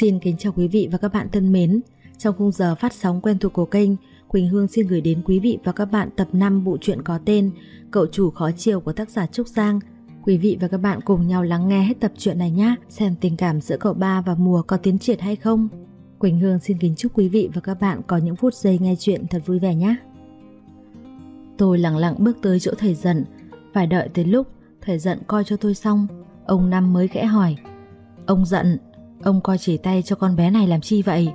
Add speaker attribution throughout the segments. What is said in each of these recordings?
Speaker 1: Xin kính chào quý vị và các bạn thân mến. Trong khung giờ phát sóng quen thuộc của kênh, Quỳnh Hương xin gửi đến quý vị và các bạn tập 5 bộ truyện có tên Cậu chủ khó chiều của tác giả Trúc Giang. Quý vị và các bạn cùng nhau lắng nghe hết tập truyện này nhé, xem tình cảm giữa cậu ba và mùa có tiến triển hay không. Quỳnh Hương xin kính chúc quý vị và các bạn có những phút giây nghe chuyện thật vui vẻ nhé. Tôi lặng lặng bước tới chỗ thầy giận, phải đợi tới lúc thầy giận coi cho tôi xong, ông Năm mới khẽ hỏi. Ông giận, ông coi chỉ tay cho con bé này làm chi vậy?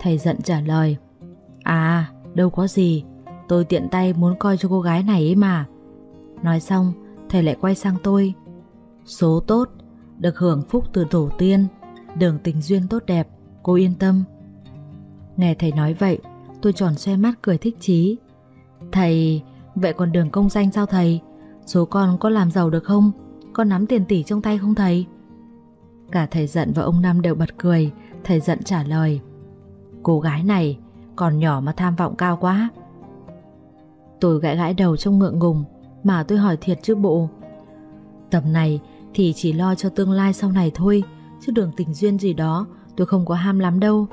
Speaker 1: Thầy giận trả lời. À, đâu có gì, tôi tiện tay muốn coi cho cô gái này ấy mà. Nói xong, thầy lại quay sang tôi. Số tốt, được hưởng phúc từ tổ tiên, đường tình duyên tốt đẹp, cô yên tâm. Nghe thầy nói vậy, tôi tròn xoe mắt cười thích chí. Thầy, vậy còn đường công danh sao thầy? Số con có làm giàu được không? con nắm tiền tỷ trong tay không thầy? Cả thầy giận và ông Năm đều bật cười, thầy giận trả lời. Cô gái này còn nhỏ mà tham vọng cao quá. Tôi gãi gãi đầu trong ngượng ngùng mà tôi hỏi thiệt chứ bộ. Tầm này thì chỉ lo cho tương lai sau này thôi, chứ đường tình duyên gì đó tôi không có ham lắm đâu.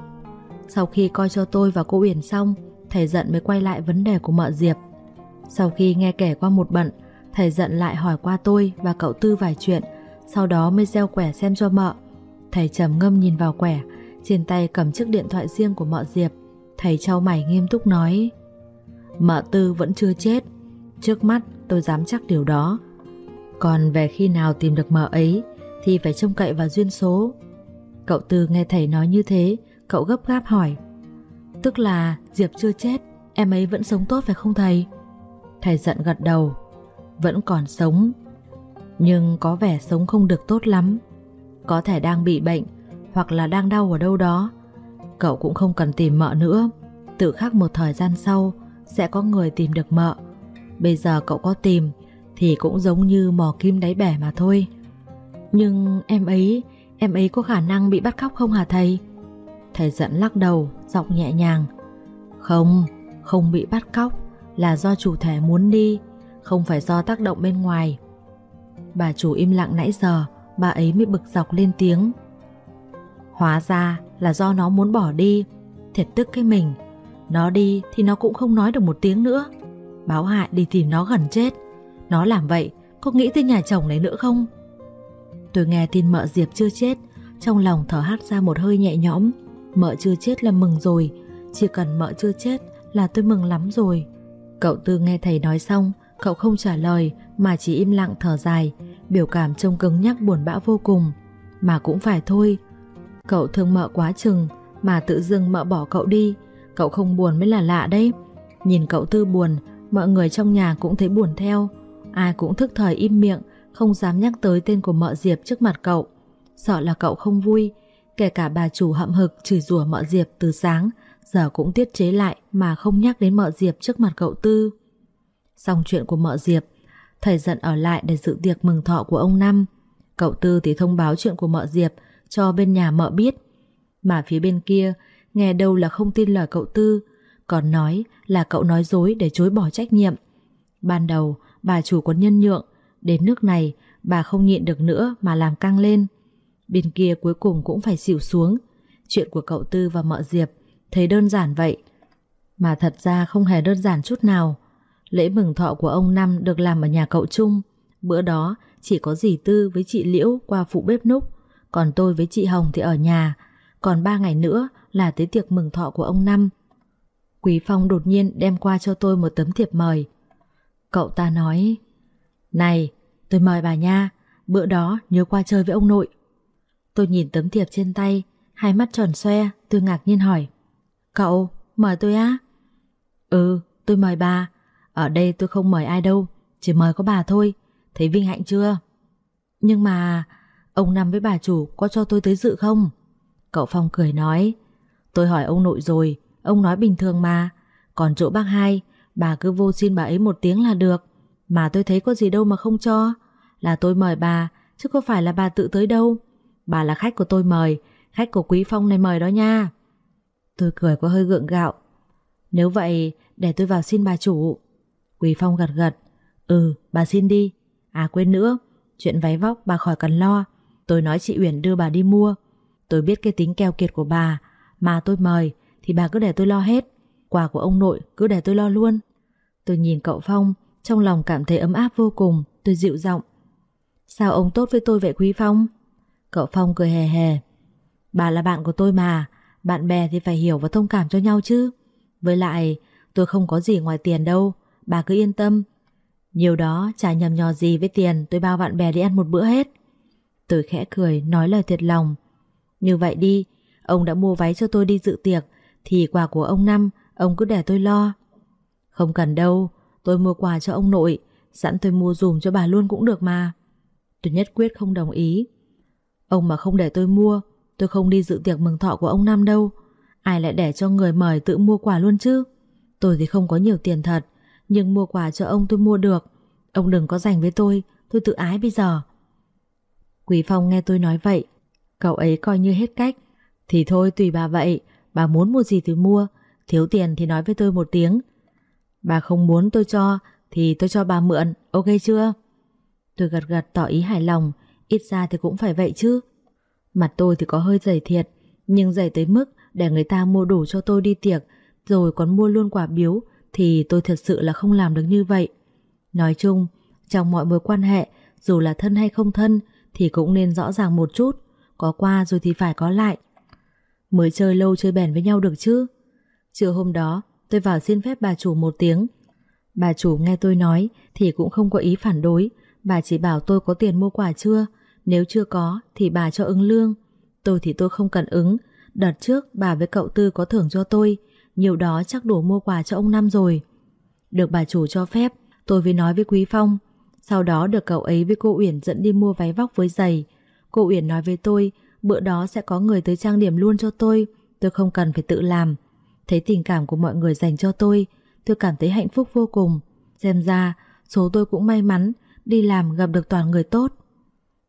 Speaker 1: Sau khi coi cho tôi và cô Uyển xong, thầy giận mới quay lại vấn đề của mợ Diệp. Sau khi nghe kể qua một bận, thầy giận lại hỏi qua tôi và cậu Tư vài chuyện, sau đó mới gieo quẻ xem cho mợ. Thầy trầm ngâm nhìn vào quẻ, trên tay cầm chiếc điện thoại riêng của mợ Diệp. Thầy trao mày nghiêm túc nói Mợ Tư vẫn chưa chết Trước mắt tôi dám chắc điều đó Còn về khi nào tìm được mợ ấy Thì phải trông cậy vào duyên số Cậu Tư nghe thầy nói như thế Cậu gấp gáp hỏi Tức là Diệp chưa chết Em ấy vẫn sống tốt phải không thầy Thầy giận gật đầu Vẫn còn sống nhưng có vẻ sống không được tốt lắm. Có thể đang bị bệnh Hoặc là đang đau ở đâu đó. Cậu cũng không cần tìm mợ nữa. Tự khắc một thời gian sau Sẽ có người tìm được mợ. Bây giờ cậu có tìm Thì cũng giống như mò kim đáy bể mà thôi. Nhưng em ấy Em ấy có khả năng bị bắt cóc không hả thầy? Thầy giận lắc đầu Giọng nhẹ nhàng. Không, không bị bắt cóc Là do chủ thể muốn đi Không phải do tác động bên ngoài. Bà chủ im lặng nãy giờ, Bà ấy mới bực dọc lên tiếng. Hóa ra là do nó muốn bỏ đi, Thiệt tức cái mình. Nó đi thì nó cũng không nói được một tiếng nữa. Báo hại đi tìm nó gần chết. Nó làm vậy, Có nghĩ tới nhà chồng này nữa không? Tôi nghe tin mợ Diệp chưa chết, Trong lòng thở hắt ra một hơi nhẹ nhõm. Mợ chưa chết là mừng rồi, Chỉ cần mợ chưa chết là tôi mừng lắm rồi. Cậu Tư nghe thầy nói xong Cậu không trả lời, Mà chỉ im lặng thở dài, Biểu cảm trông cứng nhắc buồn bã vô cùng. Mà cũng phải thôi. Cậu thương mợ quá chừng, Mà tự dưng mợ bỏ cậu đi. Cậu không buồn mới là lạ đấy. Nhìn cậu Tư buồn, Mọi người trong nhà cũng thấy buồn theo. Ai cũng thức thời im miệng, Không dám nhắc tới tên của mợ Diệp trước mặt cậu. Sợ là cậu không vui. Kể cả bà chủ hậm hực chửi rủa mợ Diệp từ sáng, Giờ cũng tiết chế lại Mà không nhắc đến mợ Diệp trước mặt cậu Tư. Xong chuyện của mợ Diệp Thầy giận ở lại để dự tiệc mừng thọ của ông Năm Cậu Tư thì thông báo chuyện của mợ Diệp cho bên nhà mợ biết. Mà phía bên kia, nghe đâu là không tin lời cậu Tư, còn nói là cậu nói dối để chối bỏ trách nhiệm. Ban đầu, bà chủ còn nhân nhượng, đến nước này bà không nhịn được nữa mà làm căng lên. Bên kia cuối cùng cũng phải xỉu xuống. Chuyện của cậu Tư và mợ Diệp thấy đơn giản vậy. Mà thật ra không hề đơn giản chút nào. Lễ mừng thọ của ông Năm được làm ở nhà cậu Trung. Bữa đó chỉ có dì Tư với chị Liễu qua phụ bếp núc. Còn tôi với chị Hồng thì ở nhà. Còn ba ngày nữa là tới tiệc mừng thọ của ông Năm. Quý Phong đột nhiên đem qua cho tôi một tấm thiệp mời. Cậu ta nói, Này, tôi mời bà nha. Bữa đó nhớ qua chơi với ông nội. Tôi nhìn tấm thiệp trên tay, Hai mắt tròn xoe, Tôi ngạc nhiên hỏi, Cậu, mời tôi á? Ừ tôi mời bà. Ở đây tôi không mời ai đâu, Chỉ mời có bà thôi. Thấy vinh hạnh chưa? Nhưng mà Ông Năm với bà chủ có cho tôi tới dự không? Cậu Phong cười nói, Tôi hỏi ông nội rồi, Ông nói bình thường mà. Còn chỗ bác hai, Bà cứ vô xin bà ấy một tiếng là được. Mà tôi thấy có gì đâu mà không cho. Là tôi mời bà, Chứ có phải là bà tự tới đâu. Bà là khách của tôi mời, Khách của Quý Phong này mời đó nha. Tôi cười có hơi gượng gạo. Nếu vậy, để tôi vào xin bà chủ. Quỳ Phong gật gật. Ừ bà xin đi. À quên nữa. Chuyện váy vóc bà khỏi cần lo. Tôi nói chị Uyển đưa bà đi mua. Tôi biết cái tính keo kiệt của bà. Mà tôi mời, thì bà cứ để tôi lo hết. Quà của ông nội cứ để tôi lo luôn. Tôi nhìn cậu Phong, Trong lòng cảm thấy ấm áp vô cùng. Tôi dịu giọng. Sao ông tốt với tôi vậy Quý Phong? Cậu Phong cười hề hề Bà là bạn của tôi mà. Bạn bè thì phải hiểu và thông cảm cho nhau chứ. Với lại, tôi không có gì ngoài tiền đâu. Bà cứ yên tâm. Nhiều đó, chả nhầm nhò gì với tiền, Tôi bao bạn bè đi ăn một bữa hết. Tôi khẽ cười, nói lời thiệt lòng. Như vậy đi, Ông đã mua váy cho tôi đi dự tiệc, Thì quà của ông Năm, Ông cứ để tôi lo. Không cần đâu, Tôi mua quà cho ông nội, Sẵn tôi mua dùm cho bà luôn cũng được mà. Tôi nhất quyết không đồng ý. Ông mà không để tôi mua, Tôi không đi dự tiệc mừng thọ của ông Năm đâu. Ai lại để cho người mời tự mua quà luôn chứ? Tôi thì không có nhiều tiền thật nhưng mua quà cho ông tôi mua được. Ông đừng có dành với tôi Tôi tự ái bây giờ. Quý Phong nghe tôi nói vậy, Cậu ấy coi như hết cách. Thì thôi, tùy bà vậy, Bà muốn mua gì thì mua, Thiếu tiền thì nói với tôi một tiếng. Bà không muốn tôi cho, Thì tôi cho bà mượn, Ok chưa? Tôi gật gật tỏ ý hài lòng, Ít ra thì cũng phải vậy chứ. Mặt tôi thì có hơi dày thiệt, Nhưng dày tới mức để người ta mua đủ cho tôi đi tiệc, Rồi còn mua luôn quả biếu thì tôi thật sự là không làm được như vậy. Nói chung, Trong mọi mối quan hệ, Dù là thân hay không thân, Thì cũng nên rõ ràng một chút, Có qua rồi thì phải có lại. Mới chơi lâu chơi bền với nhau được chứ? Trưa hôm đó, tôi vào xin phép bà chủ một tiếng. Bà chủ nghe tôi nói Thì cũng không có ý phản đối. Bà chỉ bảo tôi có tiền mua quà chưa? Nếu chưa có thì bà cho ứng lương. Tôi thì tôi không cần ứng. Đợt trước bà với cậu Tư có thưởng cho tôi. Nhiều đó chắc đủ mua quà cho ông Năm rồi. Được bà chủ cho phép, Tôi mới nói với Quý Phong. Sau đó được cậu ấy với cô Uyển dẫn đi mua váy vóc với giày. Cô Uyển nói với tôi, Bữa đó sẽ có người tới trang điểm luôn cho tôi. Tôi không cần phải tự làm. Thấy tình cảm của mọi người dành cho tôi Tôi cảm thấy hạnh phúc vô cùng. Xem ra, số tôi cũng may mắn, Đi làm gặp được toàn người tốt.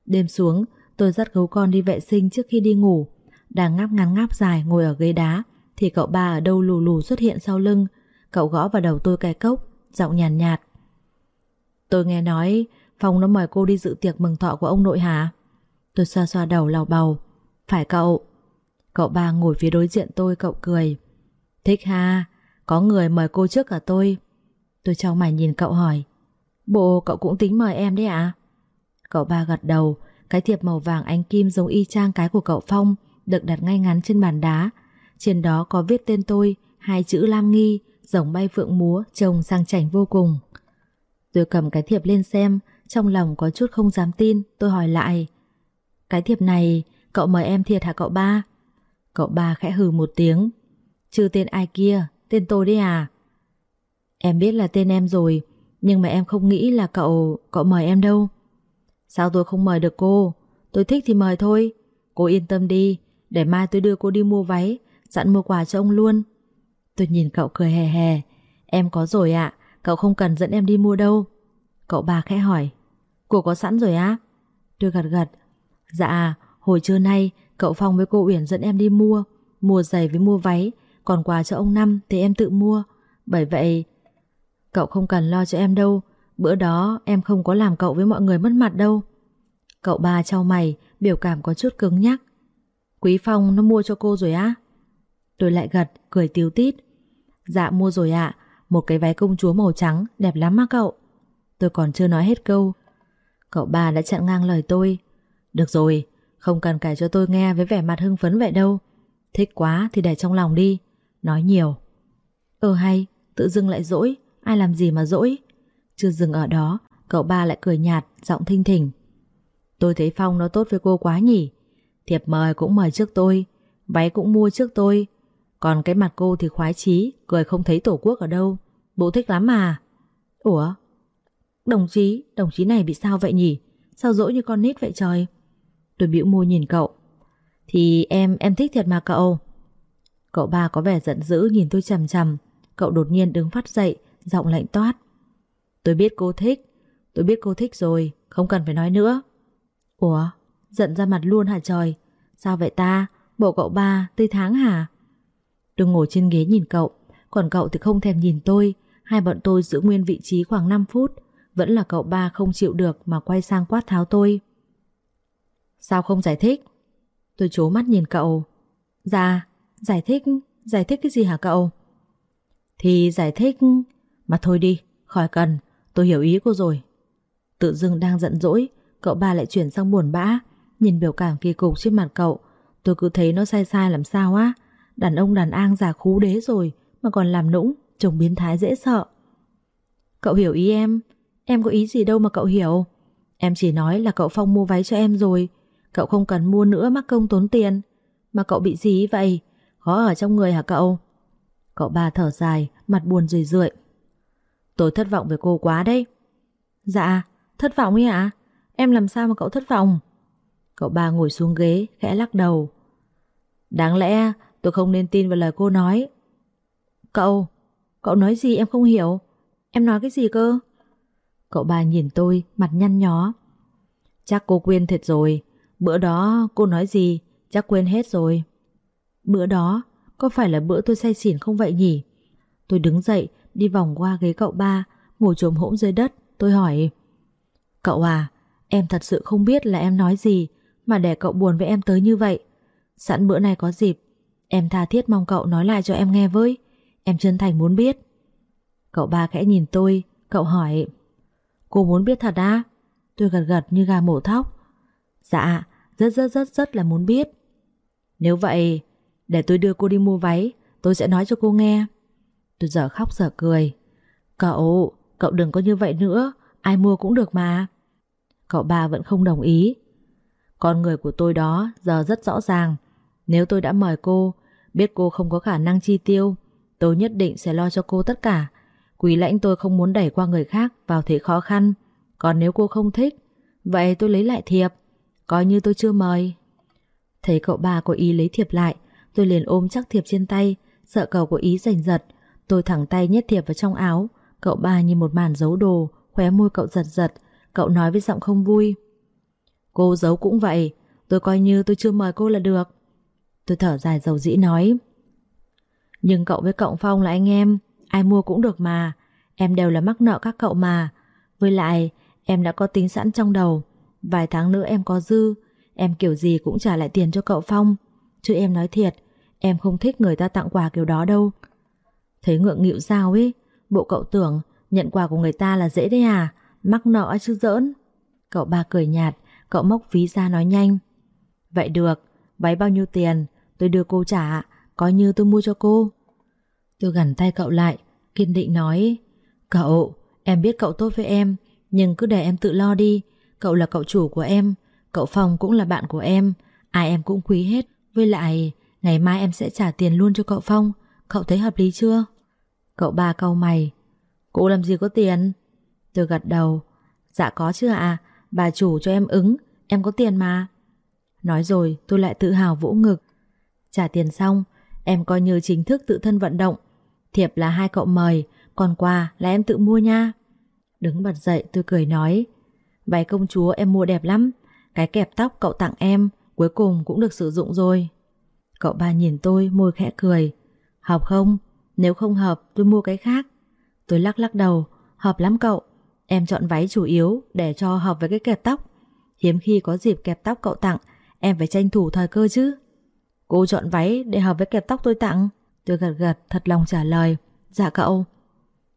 Speaker 1: Đêm xuống, tôi dắt gấu con đi vệ sinh trước khi đi ngủ. Đang ngáp ngắn ngáp dài ngồi ở ghế đá thì cậu ba ở đâu lù lù xuất hiện sau lưng. Cậu gõ vào đầu tôi cái cốc Giọng nhàn nhạt, nhạt Tôi nghe nói Phong nó mời cô đi dự tiệc mừng thọ của ông nội hả? Tôi xoa xoa đầu lào bầu Phải cậu. Cậu ba ngồi phía đối diện tôi cậu cười. Thích ha Có người mời cô trước cả tôi. Tôi trao mày nhìn cậu hỏi. Bộ cậu cũng tính mời em đấy ạ? Cậu ba gật đầu. Cái thiệp màu vàng ánh kim giống y chang cái của cậu Phong Được đặt ngay ngắn trên bàn đá. Trên đó có viết tên tôi, Hai chữ Lam Nghi Rồng bay phượng múa, Trông sang chảnh vô cùng. Tôi cầm cái thiệp lên xem, Trong lòng có chút không dám tin, Tôi hỏi lại. Cái thiệp này, cậu mời em thiệt hả cậu ba? Cậu ba khẽ hừ một tiếng. Chứ tên ai kia, Tên tôi đấy à? Em biết là tên em rồi, Nhưng mà em không nghĩ là cậu Cậu mời em đâu. Sao tôi không mời được cô? Tôi thích thì mời thôi. Cô yên tâm đi, Để mai tôi đưa cô đi mua váy dặn mua quà cho ông luôn. Tôi nhìn cậu cười hề hề Em có rồi ạ, Cậu không cần dẫn em đi mua đâu. Cậu bà khẽ hỏi. Cô có sẵn rồi á? Tôi gật gật. Dạ hồi trưa nay, Cậu Phong với cô Uyển dẫn em đi mua. Mua giày với mua váy, Còn quà cho ông Năm thì em tự mua. Bởi vậy, Cậu không cần lo cho em đâu. Bữa đó, em không có làm cậu với mọi người mất mặt đâu. Cậu ba trao mày, Biểu cảm có chút cứng nhắc. Quý Phong, nó mua cho cô rồi á? Tôi lại gật, cười tiếu tít. Dạ mua rồi ạ. Một cái váy công chúa màu trắng, đẹp lắm mà cậu. Tôi còn chưa nói hết câu. Cậu ba đã chặn ngang lời tôi. Được rồi, Không cần kể cho tôi nghe với vẻ mặt hưng phấn vậy đâu. Thích quá thì để trong lòng đi. Nói nhiều. Ờ hay, tự dưng lại dỗi. Ai làm gì mà dỗi? Chưa dừng ở đó, Cậu ba lại cười nhạt, Giọng thinh thỉnh. Tôi thấy Phong nó tốt với cô quá nhỉ. Thiệp mời cũng mời trước tôi. Váy cũng mua trước tôi. Còn cái mặt cô thì khoái chí Cười không thấy tổ quốc ở đâu. Bộ thích lắm mà. Ủa? Đồng chí, đồng chí này bị sao vậy nhỉ? Sao dỗi như con nít vậy trời? Tôi bĩu môi nhìn cậu. Thì em, em thích thiệt mà cậu. Cậu ba có vẻ giận dữ nhìn tôi chằm chằm. Cậu đột nhiên đứng phát dậy Giọng lạnh toát. Tôi biết cô thích. Tôi biết cô thích rồi Không cần phải nói nữa. Ủa? Giận ra mặt luôn hả trời? Sao vậy ta? Bộ cậu ba tươi tháng hả? Tôi ngồi trên ghế nhìn cậu Còn cậu thì không thèm nhìn tôi Hai bọn tôi giữ nguyên vị trí khoảng 5 phút Vẫn là cậu ba không chịu được Mà quay sang quát tháo tôi Sao không giải thích Tôi chố mắt nhìn cậu. Dạ, giải thích, giải thích cái gì hả cậu? Thì giải thích... Mà thôi đi, khỏi cần, tôi hiểu ý cô rồi. Tự dưng đang giận dỗi, cậu ba lại chuyển sang buồn bã, nhìn biểu cảm kỳ cục trên mặt cậu. Tôi cứ thấy nó sai sai làm sao á. Đàn ông đàn an già khú đế rồi mà còn làm nũng, chồng biến thái dễ sợ. Cậu hiểu ý em, em có ý gì đâu mà cậu hiểu. Em chỉ nói là cậu Phong mua váy cho em rồi, cậu không cần mua nữa mắc công tốn tiền. Mà cậu bị gì vậy? Khó ở trong người hả cậu? Cậu ba thở dài, mặt buồn rười rượi. Tôi thất vọng về cô quá đấy. Dạ, thất vọng ấy ạ? Em làm sao mà cậu thất vọng? Cậu ba ngồi xuống ghế, khẽ lắc đầu. Đáng lẽ tôi không nên tin vào lời cô nói. Cậu, cậu nói gì em không hiểu? Em nói cái gì cơ? Cậu ba nhìn tôi, mặt nhăn nhó. Chắc cô quên thiệt rồi. Bữa đó cô nói gì, chắc quên hết rồi. Bữa đó, có phải là bữa tôi say xỉn không vậy nhỉ? Tôi đứng dậy, đi vòng qua ghế cậu ba, ngồi trồm hỗn dưới đất. Tôi hỏi, Cậu à, em thật sự không biết là em nói gì mà để cậu buồn với em tới như vậy. Sẵn bữa này có dịp, em tha thiết mong cậu nói lại cho em nghe với. Em chân thành muốn biết. Cậu ba khẽ nhìn tôi, cậu hỏi, Cô muốn biết thật à Tôi gật gật như gà mổ thóc. Dạ, rất rất rất rất là muốn biết. Nếu vậy, để tôi đưa cô đi mua váy, tôi sẽ nói cho cô nghe. Tôi giờ khóc giờ cười. Cậu, cậu đừng có như vậy nữa, ai mua cũng được mà. Cậu ba vẫn không đồng ý. Con người của tôi đó giờ rất rõ ràng. Nếu tôi đã mời cô, biết cô không có khả năng chi tiêu, tôi nhất định sẽ lo cho cô tất cả. Quý lãnh tôi không muốn đẩy qua người khác vào thế khó khăn. Còn nếu cô không thích, vậy tôi lấy lại thiệp. Coi như tôi chưa mời. Thấy cậu ba có ý lấy thiệp lại, tôi liền ôm chắc thiệp trên tay, sợ cậu có ý giành giật. Tôi thẳng tay nhét thiệp vào trong áo. Cậu ba như một màn giấu đồ, khóe môi cậu giật giật. Cậu nói với giọng không vui. Cô giấu cũng vậy, tôi coi như tôi chưa mời cô là được. Tôi thở dài dầu dĩ nói. Nhưng cậu với cậu Phong là anh em, ai mua cũng được mà. Em đều là mắc nợ các cậu mà. Với lại, em đã có tính sẵn trong đầu. Vài tháng nữa em có dư, em kiểu gì cũng trả lại tiền cho cậu Phong. Chứ em nói thiệt, em không thích người ta tặng quà kiểu đó đâu. Thấy ngượng nghịu sao ấy, bộ cậu tưởng nhận quà của người ta là dễ đấy à, mắc nợ chứ giỡn. Cậu ba cười nhạt, cậu móc ví ra nói nhanh. Vậy được, váy bao nhiêu tiền, tôi đưa cô trả, coi như tôi mua cho cô. Tôi gằn tay cậu lại, kiên định nói Cậu, em biết cậu tốt với em, nhưng cứ để em tự lo đi. Cậu là cậu chủ của em, cậu Phong cũng là bạn của em, ai em cũng quý hết. Với lại, ngày mai em sẽ trả tiền luôn cho cậu Phong, cậu thấy hợp lý chưa? Cậu ba cau mày, cô làm gì có tiền? Tôi gật đầu, dạ có chứ ạ, bà chủ cho em ứng, em có tiền mà. Nói rồi tôi lại tự hào vỗ ngực. Trả tiền xong, em coi như chính thức tự thân vận động, Thiệp là hai cậu mời, còn quà là em tự mua nha. Đứng bật dậy tôi cười nói, váy công chúa em mua đẹp lắm, cái kẹp tóc cậu tặng em cuối cùng cũng được sử dụng rồi. Cậu ba nhìn tôi môi khẽ cười, hợp không? Nếu không hợp tôi mua cái khác. Tôi lắc lắc đầu, hợp lắm cậu. Em chọn váy chủ yếu để cho hợp với cái kẹp tóc. Hiếm khi có dịp kẹp tóc cậu tặng, em phải tranh thủ thời cơ chứ. Cô chọn váy để hợp với kẹp tóc tôi tặng. Tôi gật gật, thật lòng trả lời Dạ cậu.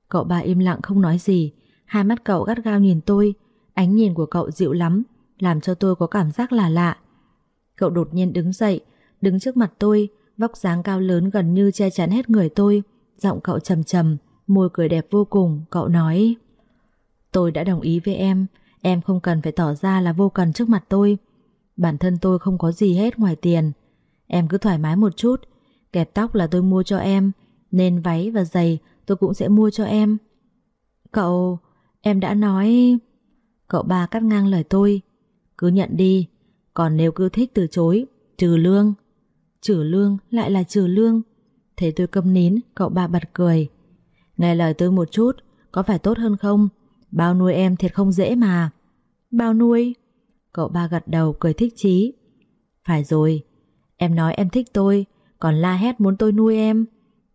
Speaker 1: Cậu ba im lặng không nói gì. Hai mắt cậu gắt gao nhìn tôi. Ánh nhìn của cậu dịu lắm, Làm cho tôi có cảm giác là lạ. Cậu đột nhiên đứng dậy, Đứng trước mặt tôi, Vóc dáng cao lớn gần như che chắn hết người tôi. Giọng cậu trầm trầm, Môi cười đẹp vô cùng. Cậu nói, Tôi đã đồng ý với em. Em không cần phải tỏ ra là vô cần trước mặt tôi. Bản thân tôi không có gì hết ngoài tiền. Em cứ thoải mái một chút. Kẹp tóc là tôi mua cho em. Nên váy và giày tôi cũng sẽ mua cho em. Cậu, Em đã nói Cậu ba cắt ngang lời tôi. Cứ nhận đi. Còn nếu cứ thích từ chối, Trừ lương. Trừ lương, lại là trừ lương. Thế tôi câm nín, Cậu ba bật cười. Nghe lời tôi một chút, Có phải tốt hơn không? Bao nuôi em thiệt không dễ mà. Bao nuôi? Cậu ba gật đầu, cười thích chí. Phải rồi Em nói em thích tôi còn la hét muốn tôi nuôi em.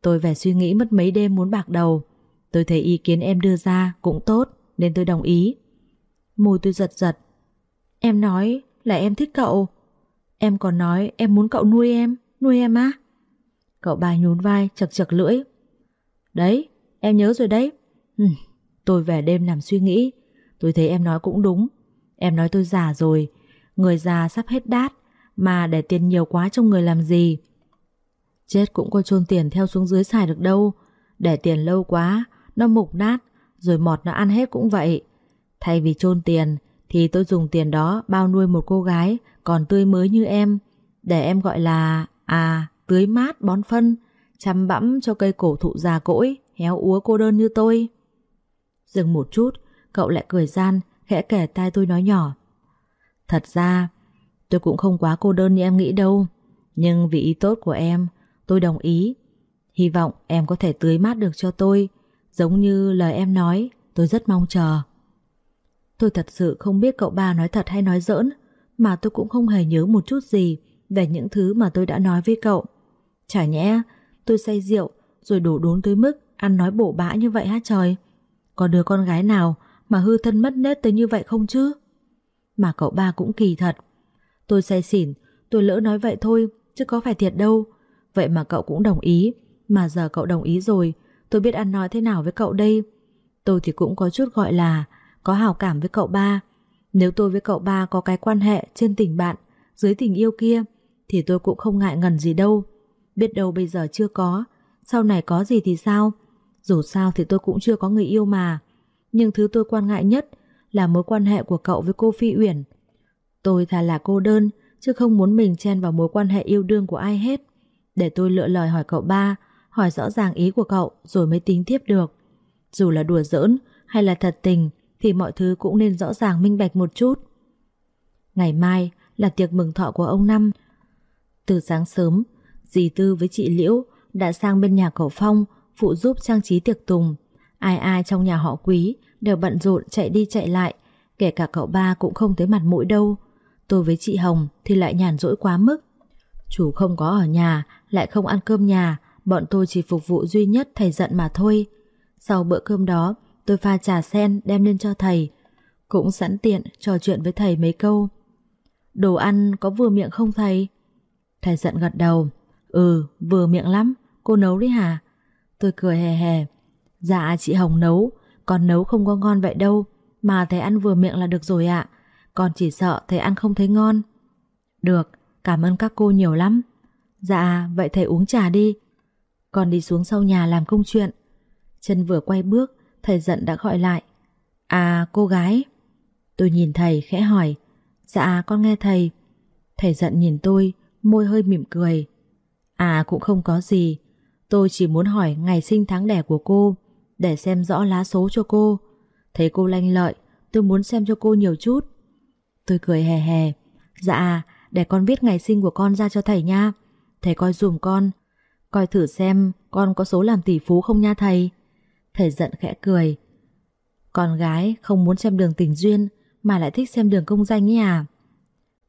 Speaker 1: Tôi phải suy nghĩ mất mấy đêm muốn bạc đầu. Tôi thấy ý kiến em đưa ra cũng tốt nên tôi đồng ý. Môi tôi giật giật. Em nói là em thích cậu. Em còn nói em muốn cậu nuôi em, nuôi em á? Cậu ba nhún vai chật chật lưỡi. Đấy, em nhớ rồi đấy. Ừ, tôi về đêm nằm suy nghĩ, tôi thấy em nói cũng đúng. Em nói tôi già rồi, người già sắp hết đát, mà để tiền nhiều quá trong người làm gì? Chết cũng có chôn tiền theo xuống dưới xài được đâu, để tiền lâu quá, nó mục nát, rồi mọt nó ăn hết cũng vậy. Thay vì chôn tiền, thì tôi dùng tiền đó bao nuôi một cô gái còn tươi mới như em, để em gọi là, à, tưới mát bón phân, chăm bẵm cho cây cổ thụ già cỗi, héo úa cô đơn như tôi. Dừng một chút, cậu lại cười gian, khẽ kể tai tôi nói nhỏ. Thật ra, tôi cũng không quá cô đơn như em nghĩ đâu, nhưng vì ý tốt của em, tôi đồng ý. Hy vọng em có thể tưới mát được cho tôi, giống như lời em nói, tôi rất mong chờ. Tôi thật sự không biết cậu ba nói thật hay nói giỡn, mà tôi cũng không hề nhớ một chút gì về những thứ mà tôi đã nói với cậu. Chả nhẽ tôi say rượu rồi đổ đốn tới mức ăn nói bổ bã như vậy hả trời? Có đứa con gái nào mà hư thân mất nết tới như vậy không chứ? Mà cậu ba cũng kỳ thật. Tôi say xỉn, tôi lỡ nói vậy thôi, chứ có phải thiệt đâu. Vậy mà cậu cũng đồng ý, mà giờ cậu đồng ý rồi, tôi biết ăn nói thế nào với cậu đây. Tôi thì cũng có chút gọi là có hào cảm với cậu ba. Nếu tôi với cậu ba có cái quan hệ trên tình bạn, dưới tình yêu kia, thì tôi cũng không ngại ngần gì đâu. Biết đâu bây giờ chưa có, sau này có gì thì sao? Dù sao thì tôi cũng chưa có người yêu mà. Nhưng thứ tôi quan ngại nhất là mối quan hệ của cậu với cô Phi Uyển. Tôi thà là cô đơn, chứ không muốn mình chen vào mối quan hệ yêu đương của ai hết. Để tôi lựa lời hỏi cậu ba, hỏi rõ ràng ý của cậu rồi mới tính tiếp được. Dù là đùa giỡn hay là thật tình thì mọi thứ cũng nên rõ ràng minh bạch một chút. Ngày mai là tiệc mừng thọ của ông Năm. Từ sáng sớm, dì Tư với chị Liễu đã sang bên nhà cậu Phong phụ giúp trang trí tiệc tùng. Ai ai trong nhà họ quý đều bận rộn chạy đi chạy lại, kể cả cậu ba cũng không thấy mặt mũi đâu. Tôi với chị Hồng thì lại nhàn rỗi quá mức. Chủ không có ở nhà, lại không ăn cơm nhà, bọn tôi chỉ phục vụ duy nhất thầy giận mà thôi. Sau bữa cơm đó, tôi pha trà sen đem lên cho thầy. Cũng sẵn tiện trò chuyện với thầy mấy câu. Đồ ăn có vừa miệng không thầy? Thầy giận gật đầu. Ừ, vừa miệng lắm. Cô nấu đấy hả? Tôi cười hề hề. Dạ chị Hồng nấu, còn nấu không có ngon vậy đâu. Mà thầy ăn vừa miệng là được rồi ạ. Còn chỉ sợ thầy ăn không thấy ngon. Được, cảm ơn các cô nhiều lắm. Dạ, vậy thầy uống trà đi. Còn đi xuống sau nhà làm công chuyện. Chân vừa quay bước, thầy giận đã gọi lại. À, cô gái. Tôi nhìn thầy khẽ hỏi. Dạ, con nghe thầy. Thầy giận nhìn tôi, môi hơi mỉm cười. À, cũng không có gì. Tôi chỉ muốn hỏi ngày sinh tháng đẻ của cô, để xem rõ lá số cho cô. Thấy cô lanh lợi, tôi muốn xem cho cô nhiều chút. Tôi cười hè hè, Dạ, để con viết ngày sinh của con ra cho thầy nha. Thầy coi dùm con. Coi thử xem con có số làm tỷ phú không nha thầy. Thầy giận khẽ cười. Con gái không muốn xem đường tình duyên mà lại thích xem đường công danh ấy à?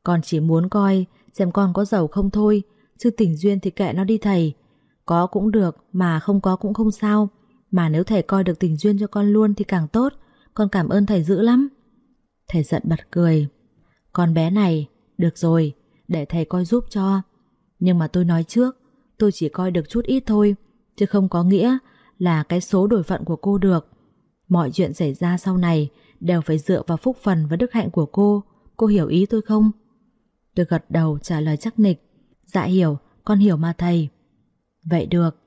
Speaker 1: Con chỉ muốn coi xem con có giàu không thôi, chứ tình duyên thì kệ nó đi thầy. Có cũng được mà không có cũng không sao. Mà nếu thầy coi được tình duyên cho con luôn thì càng tốt. Con cảm ơn thầy dữ lắm. Thầy giận bật cười. Con bé này, được rồi, để thầy coi giúp cho. Nhưng mà tôi nói trước, tôi chỉ coi được chút ít thôi, chứ không có nghĩa là cái số đổi phận của cô được. Mọi chuyện xảy ra sau này đều phải dựa vào phúc phần và đức hạnh của cô. Cô hiểu ý tôi không? Tôi gật đầu trả lời chắc nịch. Dạ hiểu, con hiểu mà thầy. Vậy được.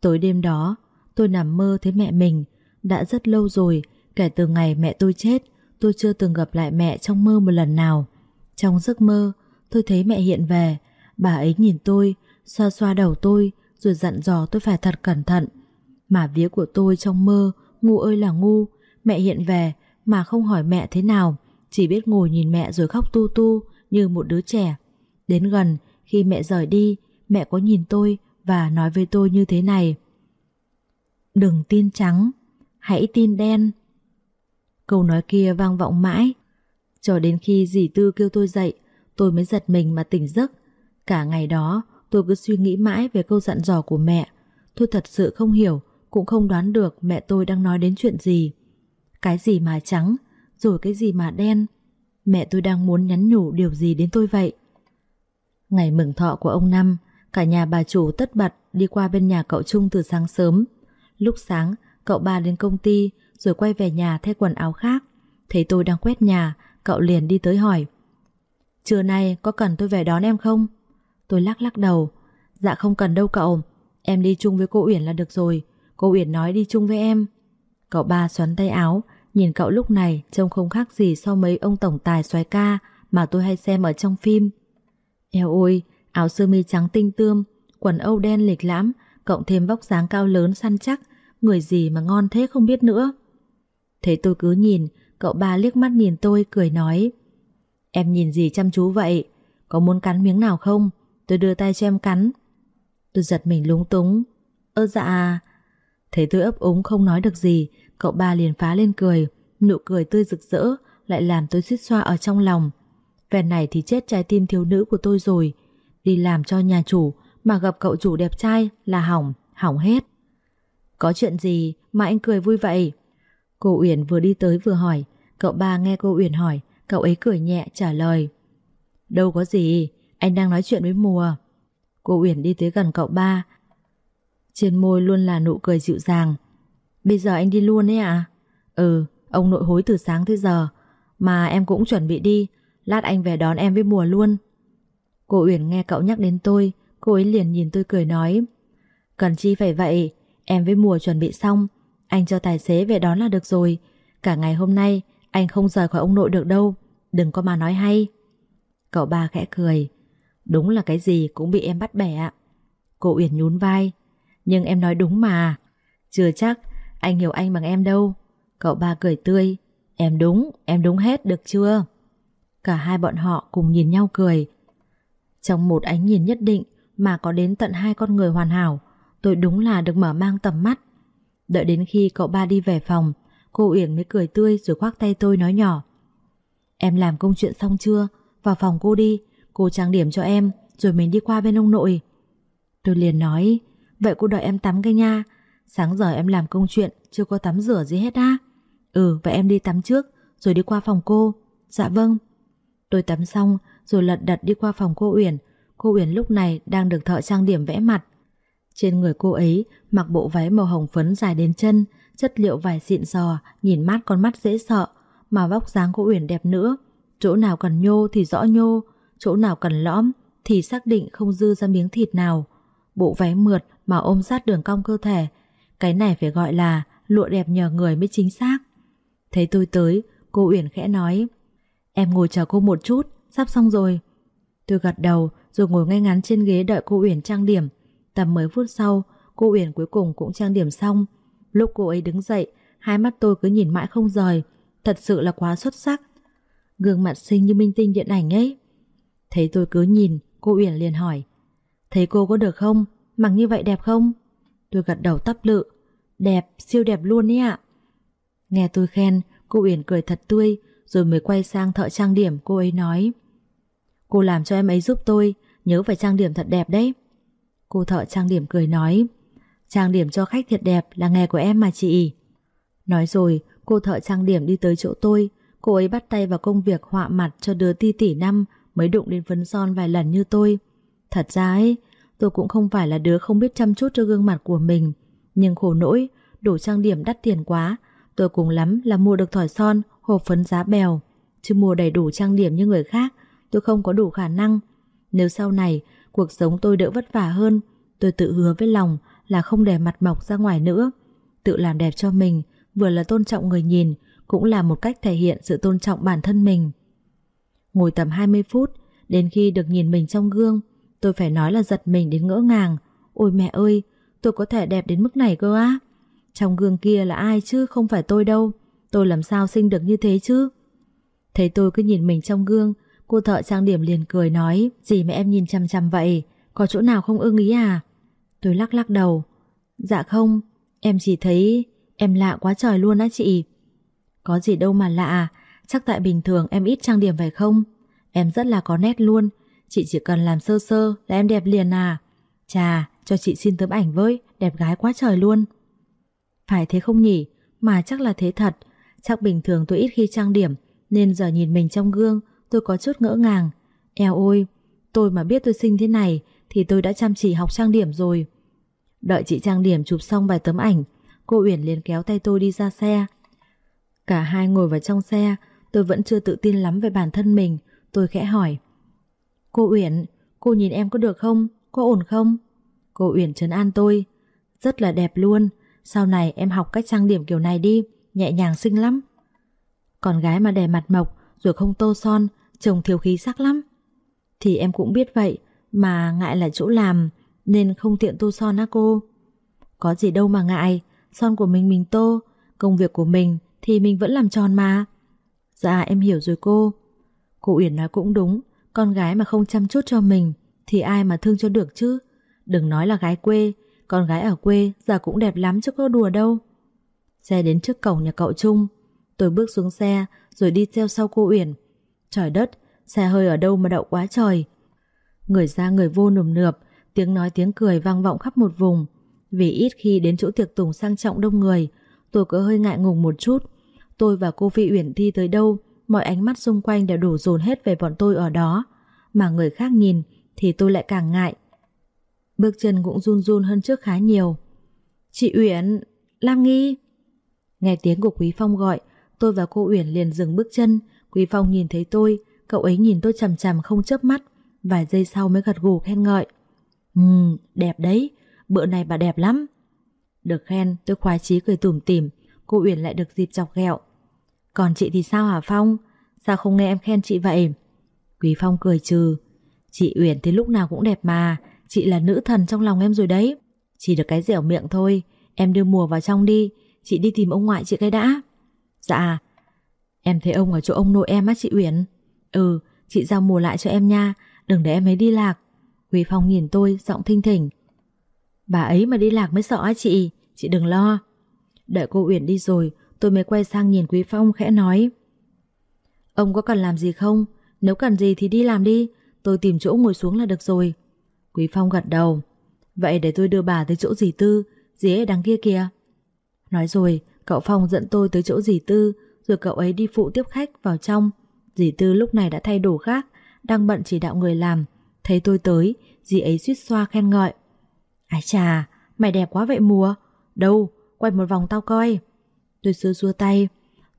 Speaker 1: Tối đêm đó, tôi nằm mơ thấy mẹ mình. Đã rất lâu rồi, kể từ ngày mẹ tôi chết, tôi chưa từng gặp lại mẹ trong mơ một lần nào. Trong giấc mơ, tôi thấy mẹ hiện về. Bà ấy nhìn tôi, xoa xoa đầu tôi, rồi dặn dò tôi phải thật cẩn thận. Mà vía của tôi trong mơ, ngu ơi là ngu, mẹ hiện về mà không hỏi mẹ thế nào, chỉ biết ngồi nhìn mẹ rồi khóc tu tu như một đứa trẻ. Đến gần, khi mẹ rời đi, mẹ có nhìn tôi và nói với tôi như thế này. Đừng tin trắng, hãy tin đen. Câu nói kia vang vọng mãi, cho đến khi dì Tư kêu tôi dậy, tôi mới giật mình mà tỉnh giấc. Cả ngày đó, tôi cứ suy nghĩ mãi về câu dặn dò của mẹ. Tôi thật sự không hiểu cũng không đoán được mẹ tôi đang nói đến chuyện gì. Cái gì mà trắng, rồi cái gì mà đen. Mẹ tôi đang muốn nhắn nhủ điều gì đến tôi vậy? Ngày mừng thọ của ông Năm, cả nhà bà chủ tất bật đi qua bên nhà cậu Trung từ sáng sớm. Lúc sáng, cậu ba đến công ty rồi quay về nhà thay quần áo khác. Thấy tôi đang quét nhà, cậu liền đi tới hỏi. Trưa nay có cần tôi về đón em không? Tôi lắc lắc đầu. Dạ không cần đâu cậu, em đi chung với cô Uyển là được rồi. Cô Uyển nói đi chung với em. Cậu ba xoắn tay áo, nhìn cậu lúc này trông không khác gì so mấy ông tổng tài xoái ca mà tôi hay xem ở trong phim. Eo ôi, áo sơ mi trắng tinh tươm, quần âu đen lịch lãm, cộng thêm vóc dáng cao lớn săn chắc, người gì mà ngon thế không biết nữa. Thế tôi cứ nhìn, cậu ba liếc mắt nhìn tôi cười nói Em nhìn gì chăm chú vậy? Có muốn cắn miếng nào không? Tôi đưa tay cho em cắn. Tôi giật mình lúng túng. Ơ dạ... Thấy tôi ấp úng không nói được gì, cậu ba liền phá lên cười. Nụ cười tươi rực rỡ, lại làm tôi suýt xoa ở trong lòng. Về này thì chết trái tim thiếu nữ của tôi rồi. Đi làm cho nhà chủ mà gặp cậu chủ đẹp trai là hỏng, hỏng hết. Có chuyện gì mà anh cười vui vậy? Cô Uyển vừa đi tới vừa hỏi, cậu ba nghe cô Uyển hỏi, cậu ấy cười nhẹ trả lời. Đâu có gì, anh đang nói chuyện với mùa. Cô Uyển đi tới gần cậu ba. Trên môi luôn là nụ cười dịu dàng. Bây giờ anh đi luôn ấy à? Ừ, ông nội hối từ sáng tới giờ. Mà em cũng chuẩn bị đi, lát anh về đón em với mùa luôn. Cô Uyển nghe cậu nhắc đến tôi, cô ấy liền nhìn tôi cười nói. Cần chi phải vậy, em với mùa chuẩn bị xong, anh cho tài xế về đón là được rồi. Cả ngày hôm nay, anh không rời khỏi ông nội được đâu, đừng có mà nói hay. Cậu ba khẽ cười. Đúng là cái gì cũng bị em bắt bẻ ạ. Cô Uyển nhún vai. Nhưng em nói đúng mà. Chưa chắc, anh hiểu anh bằng em đâu. Cậu ba cười tươi. Em đúng, em đúng hết được chưa? Cả hai bọn họ cùng nhìn nhau cười. Trong một ánh nhìn nhất định mà có đến tận hai con người hoàn hảo, tôi đúng là được mở mang tầm mắt. Đợi đến khi cậu ba đi về phòng, cô Uyển mới cười tươi rồi khoác tay tôi nói nhỏ. Em làm công chuyện xong chưa? Vào phòng cô đi, cô trang điểm cho em, rồi mình đi qua bên ông nội. Tôi liền nói, vậy cô đợi em tắm cái nha, sáng giờ em làm công chuyện, chưa có tắm rửa gì hết á. Ừ, vậy em đi tắm trước, rồi đi qua phòng cô. Dạ vâng. Tôi tắm xong, rồi lật đật đi qua phòng cô Uyển. Cô Uyển lúc này đang được thợ trang điểm vẽ mặt. Trên người cô ấy mặc bộ váy màu hồng phấn dài đến chân, chất liệu vải xịn sò, nhìn mát con mắt dễ sợ, mà vóc dáng cô Uyển đẹp nữa. Chỗ nào cần nhô thì rõ nhô, chỗ nào cần lõm thì xác định không dư ra miếng thịt nào. Bộ váy mượt mà ôm sát đường cong cơ thể, cái này phải gọi là lụa đẹp nhờ người mới chính xác. Thấy tôi tới, cô Uyển khẽ nói, em ngồi chờ cô một chút, sắp xong rồi. Tôi gật đầu rồi ngồi ngay ngắn trên ghế đợi cô Uyển trang điểm. Tầm 10 phút sau, cô Uyển cuối cùng cũng trang điểm xong. Lúc cô ấy đứng dậy, hai mắt tôi cứ nhìn mãi không rời. Thật sự là quá xuất sắc. Gương mặt xinh như minh tinh điện ảnh ấy. Thấy tôi cứ nhìn, cô Uyển liền hỏi. Thấy cô có được không? Mặc như vậy đẹp không? Tôi gật đầu tắp lự. Đẹp, siêu đẹp luôn ấy ạ. Nghe tôi khen, cô Uyển cười thật tươi, rồi mới quay sang thợ trang điểm cô ấy nói. Cô làm cho em ấy giúp tôi, nhớ phải trang điểm thật đẹp đấy. Cô thợ trang điểm cười nói, Trang điểm cho khách thiệt đẹp là nghề của em mà chị. Nói rồi, cô thợ trang điểm đi tới chỗ tôi. Cô ấy bắt tay vào công việc họa mặt cho đứa ti tỷ năm, Mới đụng đến phấn son vài lần như tôi. Thật ra ấy, Tôi cũng không phải là đứa không biết chăm chút cho gương mặt của mình. Nhưng khổ nỗi, Đủ trang điểm đắt tiền quá. Tôi cùng lắm là mua được thỏi son, Hộp phấn giá bèo. Chứ mua đầy đủ trang điểm như người khác, Tôi không có đủ khả năng. Nếu sau này cuộc sống tôi đỡ vất vả hơn. Tôi tự hứa với lòng là không để mặt mọc ra ngoài nữa. Tự làm đẹp cho mình, vừa là tôn trọng người nhìn, cũng là một cách thể hiện sự tôn trọng bản thân mình. Ngồi tầm 20 phút, đến khi được nhìn mình trong gương, tôi phải nói là giật mình đến ngỡ ngàng. Ôi mẹ ơi, tôi có thể đẹp đến mức này cơ á. Trong gương kia là ai chứ không phải tôi đâu. Tôi làm sao sinh được như thế chứ? Thấy tôi cứ nhìn mình trong gương, Cô thợ trang điểm liền cười nói, Gì mà em nhìn chăm chăm vậy? Có chỗ nào không ưng ý à? Tôi lắc lắc đầu. Dạ không, Em chỉ thấy em lạ quá trời luôn á chị. Có gì đâu mà lạ à, Chắc tại bình thường em ít trang điểm phải không? Em rất là có nét luôn, Chị chỉ cần làm sơ sơ là em đẹp liền à. Chà, cho chị xin tấm ảnh với, Đẹp gái quá trời luôn. Phải thế không nhỉ? Mà chắc là thế thật. Chắc bình thường tôi ít khi trang điểm, Nên giờ nhìn mình trong gương tôi có chút ngỡ ngàng. Eo ôi, Tôi mà biết tôi sinh thế này thì tôi đã chăm chỉ học trang điểm rồi. Đợi chị trang điểm chụp xong vài tấm ảnh, cô Uyển liền kéo tay tôi đi ra xe. Cả hai ngồi vào trong xe, tôi vẫn chưa tự tin lắm về bản thân mình, tôi khẽ hỏi. Cô Uyển, cô nhìn em có được không? Có ổn không? Cô Uyển trấn an tôi. Rất là đẹp luôn, sau này em học cách trang điểm kiểu này đi, nhẹ nhàng xinh lắm. Con gái mà đè mặt mộc rồi không tô son, trông thiếu khí sắc lắm. Thì em cũng biết vậy, mà ngại là chỗ làm nên không tiện tô son á cô. Có gì đâu mà ngại, son của mình mình tô, công việc của mình thì mình vẫn làm tròn mà. Dạ em hiểu rồi cô. Cô Uyển nói cũng đúng, con gái mà không chăm chút cho mình thì ai mà thương cho được chứ. Đừng nói là gái quê, con gái ở quê giờ cũng đẹp lắm chứ có đùa đâu. Xe đến trước cổng nhà cậu Trung, tôi bước xuống xe rồi đi theo sau cô Uyển. Trời đất, xe hơi ở đâu mà đậu quá trời. Người ra người vô nườm nượp, tiếng nói tiếng cười vang vọng khắp một vùng. Vì ít khi đến chỗ tiệc tùng sang trọng đông người, tôi có hơi ngại ngùng một chút. Tôi và cô Phi Uyển thi tới đâu, mọi ánh mắt xung quanh đều đổ dồn hết về bọn tôi ở đó. Mà người khác nhìn thì tôi lại càng ngại. Bước chân cũng run run hơn trước khá nhiều. Chị Uyển, Lam Nghi. Nghe tiếng của Quý Phong gọi, tôi và cô Uyển liền dừng bước chân. Quý Phong nhìn thấy tôi, cậu ấy nhìn tôi chằm chằm không chớp mắt. Vài giây sau mới gật gù khen ngợi. Ừm, đẹp đấy, bữa này bà đẹp lắm. Được khen, tôi khoái chí cười tủm tỉm, cô Uyển lại được dịp chọc ghẹo. Còn chị thì sao hả Phong? Sao không nghe em khen chị vậy? Quý Phong cười trừ. Chị Uyển thì lúc nào cũng đẹp mà, chị là nữ thần trong lòng em rồi đấy. Chỉ được cái dẻo miệng thôi, em đưa mùa vào trong đi, chị đi tìm ông ngoại chị cái đã. Dạ. Em thấy ông ở chỗ ông nội em á chị Uyển. Ừ, chị giao mùa lại cho em nha, đừng để em ấy đi lạc. Quý Phong nhìn tôi, giọng thinh thỉnh. Bà ấy mà đi lạc mới sợ á chị, chị đừng lo. Đợi cô Uyển đi rồi, tôi mới quay sang nhìn Quý Phong khẽ nói. Ông có cần làm gì không? Nếu cần gì thì đi làm đi, tôi tìm chỗ ngồi xuống là được rồi. Quý Phong gật đầu. Vậy để tôi đưa bà tới chỗ dì Tư, dì ấy đằng kia kìa. Nói rồi, cậu Phong dẫn tôi tới chỗ dì Tư, rồi cậu ấy đi phụ tiếp khách vào trong. Dì Tư lúc này đã thay đồ khác, đang bận chỉ đạo người làm. Thấy tôi tới, dì ấy suýt xoa khen ngợi. Ái chà, mày đẹp quá vậy mùa. Đâu, quay một vòng tao coi. Tôi xưa xua tay.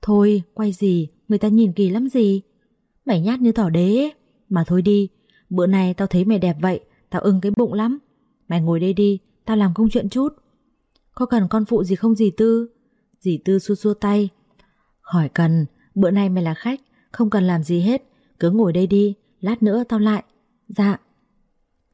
Speaker 1: Thôi, quay gì, người ta nhìn kỳ lắm gì. Mày nhát như thỏ đế Mà thôi đi, bữa nay tao thấy mày đẹp vậy, tao ưng cái bụng lắm. Mày ngồi đây đi, tao làm công chuyện chút. Có cần con phụ gì không dì Tư? Dì Tư xua xua tay hỏi cần, bữa nay mày là khách, không cần làm gì hết. Cứ ngồi đây đi, lát nữa tao lại. Dạ.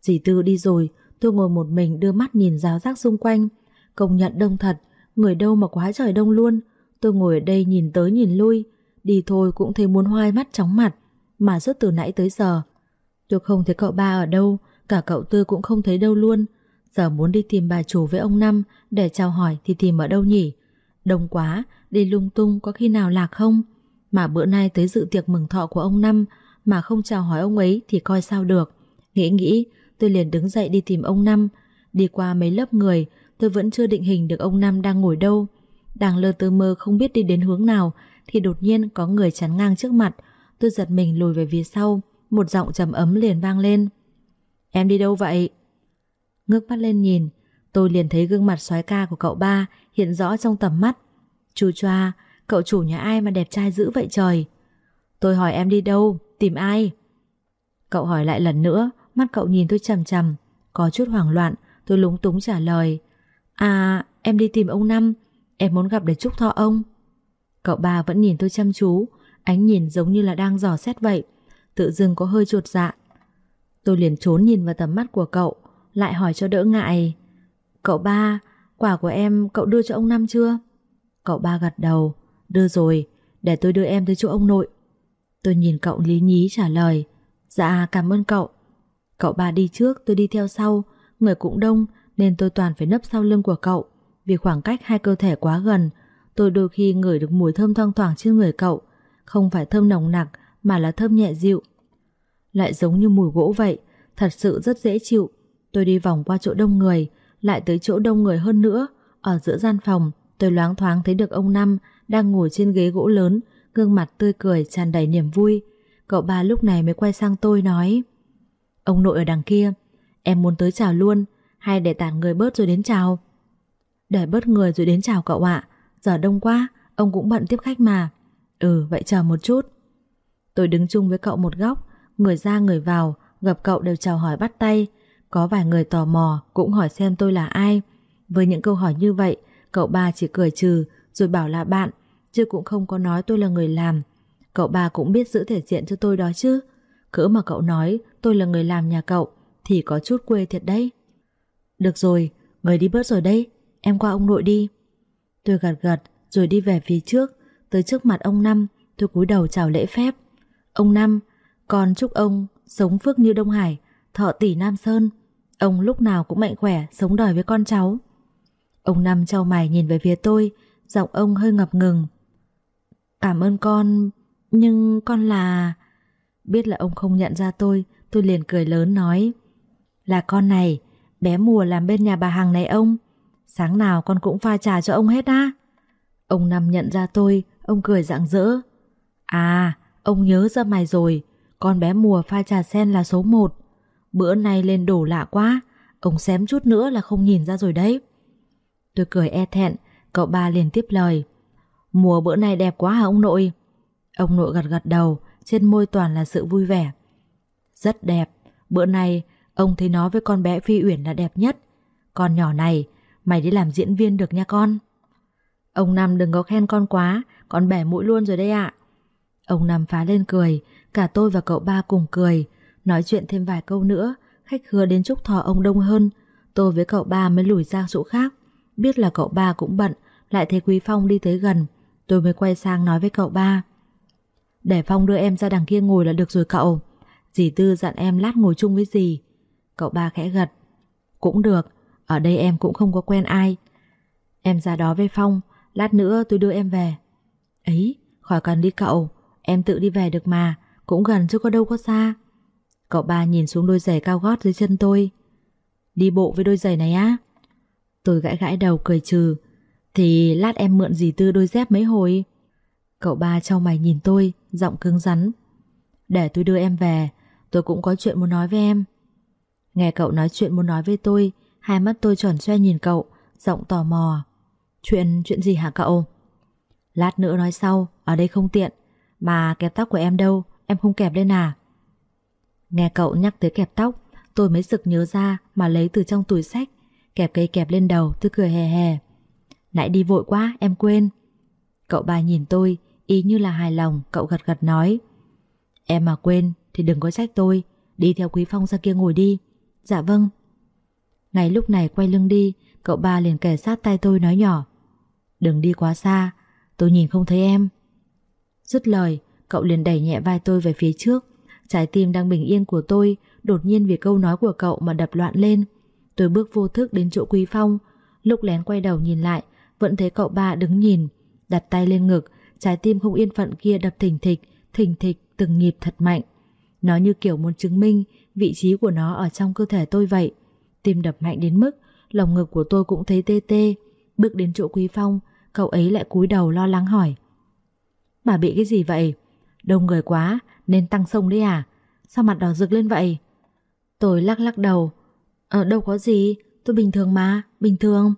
Speaker 1: Dì Tư đi rồi, tôi ngồi một mình đưa mắt nhìn rào rác xung quanh. Công nhận đông thật, người đâu mà quá trời đông luôn. Tôi ngồi ở đây nhìn tới nhìn lui, đi thôi cũng thấy muốn hoai mắt chóng mặt, mà suốt từ nãy tới giờ. Tôi không thấy cậu ba ở đâu, cả cậu Tư cũng không thấy đâu luôn. Giờ muốn đi tìm bà chủ với ông Năm để chào hỏi thì tìm ở đâu nhỉ? Đông quá, đi lung tung có khi nào lạc không? Mà bữa nay tới dự tiệc mừng thọ của ông Năm mà không chào hỏi ông ấy thì coi sao được. Nghĩ nghĩ, tôi liền đứng dậy đi tìm ông Năm. Đi qua mấy lớp người, tôi vẫn chưa định hình được ông Năm đang ngồi đâu. Đang lơ tơ mơ không biết đi đến hướng nào thì đột nhiên có người chắn ngang trước mặt. Tôi giật mình lùi về phía sau, một giọng trầm ấm liền vang lên. Em đi đâu vậy? Ngước mắt lên nhìn, tôi liền thấy gương mặt soái ca của cậu ba hiện rõ trong tầm mắt. Chú choa, cậu chủ nhà ai mà đẹp trai dữ vậy trời? Tôi hỏi em đi đâu, tìm ai? Cậu hỏi lại lần nữa, mắt cậu nhìn tôi chầm chầm, có chút hoảng loạn, tôi lúng túng trả lời. À, em đi tìm ông Năm, em muốn gặp để chúc thọ ông. Cậu ba vẫn nhìn tôi chăm chú, ánh nhìn giống như là đang dò xét vậy, tự dưng có hơi chuột dạ. Tôi liền trốn nhìn vào tầm mắt của cậu, lại hỏi cho đỡ ngại. Cậu ba, quả của em cậu đưa cho ông Năm chưa? Cậu ba gật đầu, đưa rồi, để tôi đưa em tới chỗ ông nội. Tôi nhìn cậu lý nhí trả lời, dạ cảm ơn cậu. Cậu ba đi trước, tôi đi theo sau, người cũng đông nên tôi toàn phải nấp sau lưng của cậu. Vì khoảng cách hai cơ thể quá gần, tôi đôi khi ngửi được mùi thơm thoang thoảng trên người cậu, không phải thơm nồng nặc mà là thơm nhẹ dịu. Lại giống như mùi gỗ vậy, thật sự rất dễ chịu. Tôi đi vòng qua chỗ đông người, lại tới chỗ đông người hơn nữa. Ở giữa gian phòng, tôi loáng thoáng thấy được ông Năm đang ngồi trên ghế gỗ lớn, gương mặt tươi cười tràn đầy niềm vui. Cậu ba lúc này mới quay sang tôi nói Ông nội ở đằng kia Em muốn tới chào luôn Hay để tản người bớt rồi đến chào Để bớt người rồi đến chào cậu ạ Giờ đông quá Ông cũng bận tiếp khách mà Ừ vậy chờ một chút Tôi đứng chung với cậu một góc Người ra người vào Gặp cậu đều chào hỏi bắt tay có vài người tò mò Cũng hỏi xem tôi là ai. Với những câu hỏi như vậy Cậu ba chỉ cười trừ Rồi bảo là bạn Chứ cũng không có nói tôi là người làm. Cậu ba cũng biết giữ thể diện cho tôi đó chứ. Cỡ mà cậu nói tôi là người làm nhà cậu Thì có chút quê thiệt đấy. Được rồi, người đi bớt rồi đây Em qua ông nội đi. Tôi gật gật rồi đi về phía trước. Tới trước mặt ông Năm Tôi cúi đầu chào lễ phép. Ông Năm, con chúc ông sống phước như Đông Hải Thọ tỷ Nam Sơn. Ông lúc nào cũng mạnh khỏe, Sống đời với con cháu. Ông Năm trao mày nhìn về phía tôi, Giọng ông hơi ngập ngừng. Cảm ơn con, Nhưng con là Biết là ông không nhận ra tôi Tôi liền cười lớn nói. Là con này, Bé mùa làm bên nhà bà Hằng này ông. Sáng nào con cũng pha trà cho ông hết á. Ông Năm nhận ra tôi, Ông cười rạng rỡ. À ông nhớ ra mày rồi, Con bé mùa pha trà sen là số 1 Bữa nay lên đồ lạ quá, Ông xém chút nữa là không nhìn ra rồi đấy. Tôi cười e thẹn, Cậu ba liền tiếp lời. Mùa bữa nay đẹp quá hả ông nội? Ông nội gật gật đầu, Trên môi toàn là sự vui vẻ. Rất đẹp, Bữa nay ông thấy nó với con bé Phi Uyển là đẹp nhất. Con nhỏ này, Mày đi làm diễn viên được nha con. Ông Năm đừng có khen con quá, Con bẻ mũi luôn rồi đây ạ. Ông Năm phá lên cười, Cả tôi và cậu ba cùng cười Nói chuyện thêm vài câu nữa, Khách hứa đến chúc thọ ông đông hơn. Tôi với cậu ba mới lùi ra chỗ khác. Biết là cậu ba cũng bận, Lại thấy Quý Phong đi tới gần. Tôi mới quay sang nói với cậu ba. Để Phong đưa em ra đằng kia ngồi là được rồi cậu. Dì Tư dặn em lát ngồi chung với dì. Cậu ba khẽ gật. Cũng được, Ở đây em cũng không có quen ai. Em ra đó với Phong, Lát nữa tôi đưa em về. Ấy, khỏi cần đi cậu, Em tự đi về được mà, Cũng gần chứ có đâu có xa. Cậu ba nhìn xuống đôi giày cao gót dưới chân tôi. Đi bộ với đôi giày này á. Tôi gãi gãi đầu cười trừ. Thì lát em mượn dì Tư đôi dép mấy hồi. Cậu ba trao mày nhìn tôi Giọng cứng rắn. Để tôi đưa em về Tôi cũng có chuyện muốn nói với em. Nghe cậu nói chuyện muốn nói với tôi Hai mắt tôi tròn xoay nhìn cậu Giọng tò mò. Chuyện, chuyện gì hả cậu? Lát nữa nói sau, ở đây không tiện. Mà kẹp tóc của em đâu, em không kẹp lên à? Nghe cậu nhắc tới kẹp tóc, Tôi mới sực nhớ ra mà lấy từ trong túi sách Kẹp cây kẹp lên đầu, tôi cười hè hè. Nãy đi vội quá, em quên. Cậu ba nhìn tôi, Ý như là hài lòng, cậu gật gật nói. Em mà quên, thì đừng có trách tôi, Đi theo Quý Phong ra kia ngồi đi. Dạ vâng. Ngay lúc này quay lưng đi, Cậu ba liền kẻ sát tay tôi nói nhỏ. Đừng đi quá xa, Tôi nhìn không thấy em. Dứt lời, cậu liền đẩy nhẹ vai tôi về phía trước. Trái tim đang bình yên của tôi, Đột nhiên vì câu nói của cậu mà đập loạn lên. Tôi bước vô thức đến chỗ Quý Phong, Lúc lén quay đầu nhìn lại, Vẫn thấy cậu ba đứng nhìn, Đặt tay lên ngực, Trái tim không yên phận kia đập thình thịch Thình thịch từng nhịp thật mạnh. Nó như kiểu muốn chứng minh Vị trí của nó ở trong cơ thể tôi vậy. Tim đập mạnh đến mức lòng ngực của tôi cũng thấy tê tê. Bước đến chỗ Quý Phong, Cậu ấy lại cúi đầu lo lắng hỏi. Bà bị cái gì vậy? Đông người quá nên tăng sông đấy à? Sao mặt đỏ rực lên vậy? Tôi lắc lắc đầu. Ờ đâu có gì, tôi bình thường mà, Bình thường.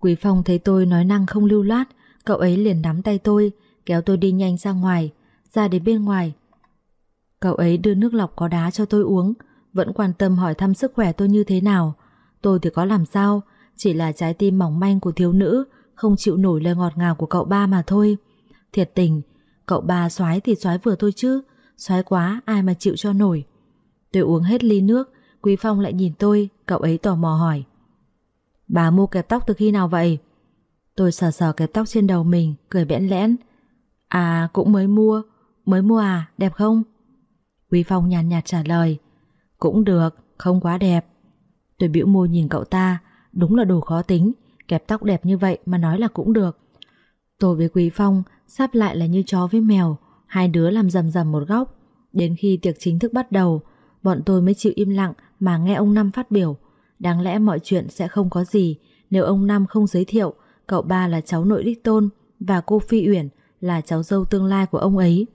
Speaker 1: Quý Phong thấy tôi nói năng không lưu loát, Cậu ấy liền nắm tay tôi, Kéo tôi đi nhanh ra ngoài, Ra đến bên ngoài. Cậu ấy đưa nước lọc có đá cho tôi uống, Vẫn quan tâm hỏi thăm sức khỏe tôi như thế nào. Tôi thì có làm sao, Chỉ là trái tim mỏng manh của thiếu nữ, Không chịu nổi lời ngọt ngào của cậu ba mà thôi. Thiệt tình, Cậu ba xoái thì xoái vừa thôi chứ Xoái quá ai mà chịu cho nổi. Tôi uống hết ly nước Quý Phong lại nhìn tôi Cậu ấy tò mò hỏi. Bà mua kẹp tóc từ khi nào vậy? Tôi sờ sờ kẹp tóc trên đầu mình Cười bẽn lẽn. À cũng mới mua Mới mua à đẹp không? Quý Phong nhàn nhạt, nhạt trả lời. Cũng được không quá đẹp. Tôi bĩu môi nhìn cậu ta Đúng là đồ khó tính Kẹp tóc đẹp như vậy mà nói là cũng được. Tôi với Quý Phong sắp lại là như chó với mèo Hai đứa làm rầm rầm một góc Đến khi tiệc chính thức bắt đầu Bọn tôi mới chịu im lặng mà nghe ông Năm phát biểu Đáng lẽ mọi chuyện sẽ không có gì Nếu ông Năm không giới thiệu Cậu ba là cháu nội đích tôn Và cô Phi Uyển là cháu dâu tương lai của ông ấy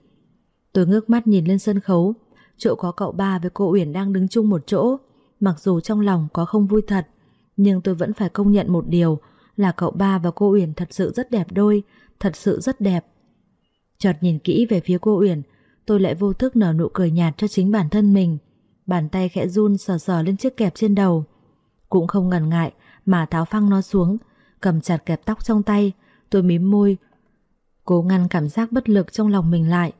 Speaker 1: Tôi ngước mắt nhìn lên sân khấu chỗ có cậu ba với cô Uyển đang đứng chung một chỗ. Mặc dù trong lòng có không vui thật, nhưng tôi vẫn phải công nhận một điều là cậu ba và cô Uyển thật sự rất đẹp đôi, thật sự rất đẹp. Chợt nhìn kỹ về phía cô Uyển, tôi lại vô thức nở nụ cười nhạt cho chính bản thân mình. Bàn tay khẽ run sờ sờ lên chiếc kẹp trên đầu. Cũng không ngần ngại mà tháo phăng nó xuống, cầm chặt kẹp tóc trong tay, tôi mím môi, cố ngăn cảm giác bất lực trong lòng mình lại.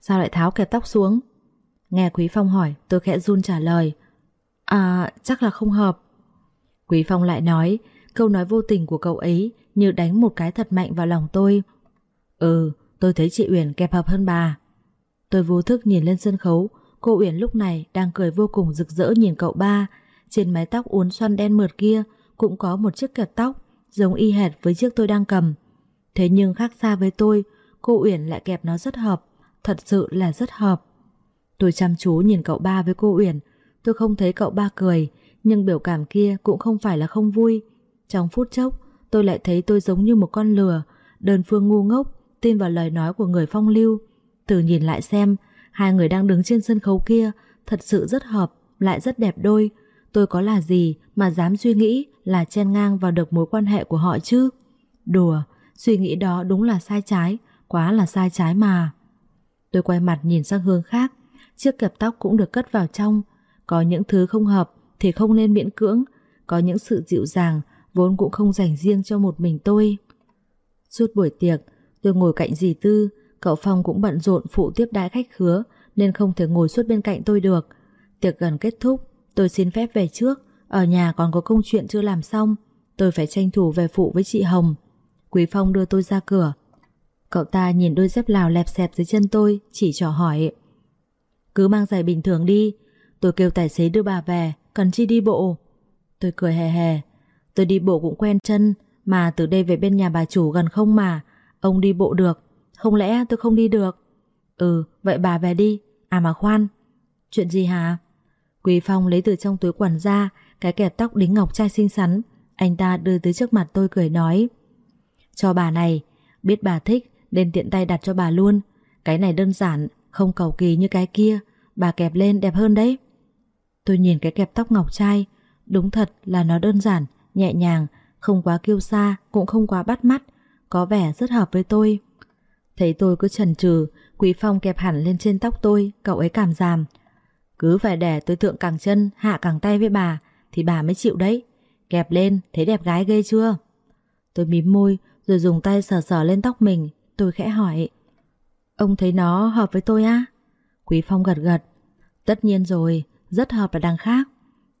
Speaker 1: Sao lại tháo kẹp tóc xuống? Nghe Quý Phong hỏi, tôi khẽ run trả lời. À, chắc là không hợp. Quý Phong lại nói, câu nói vô tình của cậu ấy như đánh một cái thật mạnh vào lòng tôi. Ừ, tôi thấy chị Uyển kẹp hợp hơn bà. Tôi vô thức nhìn lên sân khấu, cô Uyển lúc này đang cười vô cùng rực rỡ nhìn cậu ba. Trên mái tóc uốn xoăn đen mượt kia cũng có một chiếc kẹp tóc giống y hệt với chiếc tôi đang cầm. Thế nhưng khác xa với tôi, cô Uyển lại kẹp nó rất hợp, thật sự là rất hợp. Tôi chăm chú nhìn cậu ba với cô Uyển, tôi không thấy cậu ba cười, nhưng biểu cảm kia cũng không phải là không vui. Trong phút chốc, tôi lại thấy tôi giống như một con lừa, đơn phương ngu ngốc, tin vào lời nói của người phong lưu. Từ nhìn lại xem, hai người đang đứng trên sân khấu kia thật sự rất hợp, lại rất đẹp đôi. Tôi có là gì mà dám suy nghĩ là chen ngang vào được mối quan hệ của họ chứ? Đùa, suy nghĩ đó đúng là sai trái, quá là sai trái mà. Tôi quay mặt nhìn sang hướng khác, chiếc kẹp tóc cũng được cất vào trong. Có những thứ không hợp thì không nên miễn cưỡng, có những sự dịu dàng vốn cũng không dành riêng cho một mình tôi. Suốt buổi tiệc, tôi ngồi cạnh dì Tư, cậu Phong cũng bận rộn phụ tiếp đãi khách khứa nên không thể ngồi suốt bên cạnh tôi được. Tiệc gần kết thúc, tôi xin phép về trước, ở nhà còn có công chuyện chưa làm xong, tôi phải tranh thủ về phụ với chị Hồng. Quý Phong đưa tôi ra cửa. Cậu ta nhìn đôi dép lào lẹp xẹp dưới chân tôi, chỉ trò hỏi. Cứ mang giày bình thường đi, tôi kêu tài xế đưa bà về, cần chi đi bộ. Tôi cười hề hề, tôi đi bộ cũng quen chân, mà từ đây về bên nhà bà chủ gần không mà, ông đi bộ được, không lẽ tôi không đi được? Ừ, vậy bà về đi, à mà khoan. Chuyện gì hả? Quý Phong lấy từ trong túi quần ra cái kẹp tóc đính ngọc trai xinh xắn, anh ta đưa tới trước mặt tôi cười nói. Cho bà này, biết bà thích nên tiện tay đặt cho bà luôn. Cái này đơn giản, không cầu kỳ như cái kia, bà kẹp lên đẹp hơn đấy. Tôi nhìn cái kẹp tóc ngọc trai, đúng thật là nó đơn giản, nhẹ nhàng, không quá kiêu xa, cũng không quá bắt mắt, có vẻ rất hợp với tôi. Thấy tôi cứ chần chừ, Quý Phong kẹp hẳn lên trên tóc tôi, cậu ấy cảm giảm. Cứ phải để tôi thượng càng chân, hạ càng tay với bà, thì bà mới chịu đấy. Kẹp lên, thấy đẹp gái ghê chưa? Tôi mím môi, rồi dùng tay sờ sờ lên tóc mình, tôi khẽ hỏi. Ông thấy nó hợp với tôi á? Quý Phong gật gật. Tất nhiên rồi, rất hợp là đằng khác.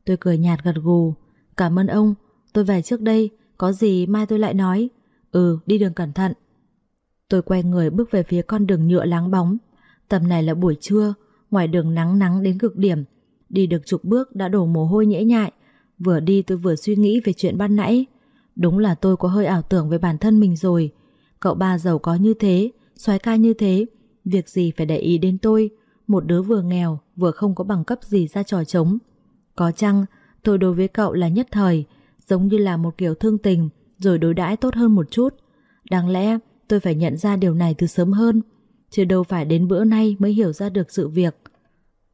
Speaker 1: Tôi cười nhạt gật gù. Cảm ơn ông, tôi về trước đây, có gì mai tôi lại nói. Ừ, đi đường cẩn thận. Tôi quay người bước về phía con đường nhựa láng bóng. Tầm này là buổi trưa, ngoài đường nắng nắng đến cực điểm. Đi được chục bước đã đổ mồ hôi nhễ nhại. Vừa đi tôi vừa suy nghĩ về chuyện ban nãy. Đúng là tôi có hơi ảo tưởng về bản thân mình rồi. Cậu ba giàu có như thế, soái ca như thế, việc gì phải để ý đến tôi, một đứa vừa nghèo, vừa không có bằng cấp gì ra trò trống. Có chăng, tôi đối với cậu là nhất thời, giống như là một kiểu thương tình, rồi đối đãi tốt hơn một chút. Đáng lẽ tôi phải nhận ra điều này từ sớm hơn, chứ đâu phải đến bữa nay mới hiểu ra được sự việc.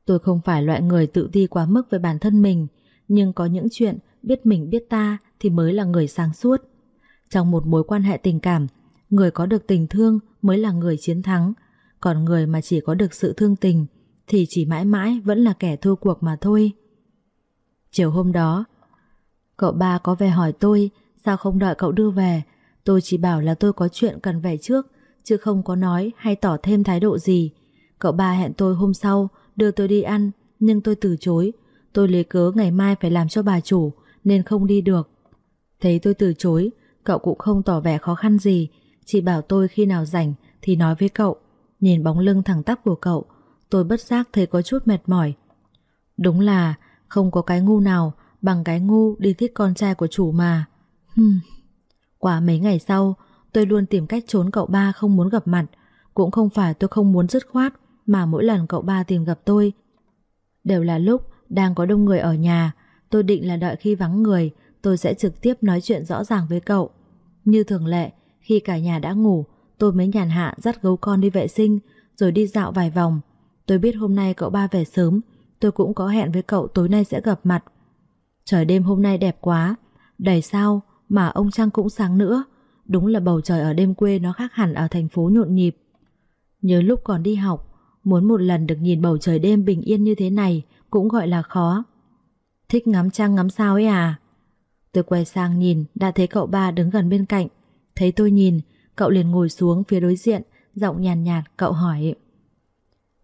Speaker 1: Tôi không phải loại người tự ti quá mức về bản thân mình, nhưng có những chuyện biết mình biết ta thì mới là người sáng suốt. Trong một mối quan hệ tình cảm, người có được tình thương mới là người chiến thắng, còn người mà chỉ có được sự thương tình thì chỉ mãi mãi vẫn là kẻ thua cuộc mà thôi. Chiều hôm đó, cậu ba có về hỏi tôi sao không đợi cậu đưa về, tôi chỉ bảo là tôi có chuyện cần về trước, chứ không có nói hay tỏ thêm thái độ gì. Cậu ba hẹn tôi hôm sau đưa tôi đi ăn, nhưng tôi từ chối. Tôi lấy cớ ngày mai phải làm cho bà chủ, nên không đi được. Thấy tôi từ chối, cậu cũng không tỏ vẻ khó khăn gì, chỉ bảo tôi khi nào rảnh thì nói với cậu. Nhìn bóng lưng thẳng tắp của cậu, tôi bất giác thấy có chút mệt mỏi. Đúng là không có cái ngu nào bằng cái ngu đi thích con trai của chủ mà. Hmm. Qua mấy ngày sau, tôi luôn tìm cách trốn cậu ba không muốn gặp mặt. Cũng không phải tôi không muốn dứt khoát, mà mỗi lần cậu ba tìm gặp tôi, đều là lúc đang có đông người ở nhà. Tôi định là đợi khi vắng người, tôi sẽ trực tiếp nói chuyện rõ ràng với cậu. Như thường lệ, khi cả nhà đã ngủ, tôi mới nhàn hạ dắt gấu con đi vệ sinh, rồi đi dạo vài vòng. Tôi biết hôm nay cậu ba về sớm, tôi cũng có hẹn với cậu tối nay sẽ gặp mặt. Trời đêm hôm nay đẹp quá, đầy sao mà ông trăng cũng sáng nữa. Đúng là bầu trời ở đêm quê nó khác hẳn ở thành phố nhộn nhịp. Nhớ lúc còn đi học, muốn một lần được nhìn bầu trời đêm bình yên như thế này cũng gọi là khó. Thích ngắm trăng ngắm sao ấy à? Tôi quay sang nhìn, đã thấy cậu ba đứng gần bên cạnh. Thấy tôi nhìn, cậu liền ngồi xuống phía đối diện, giọng nhàn nhạt, nhạt, cậu hỏi.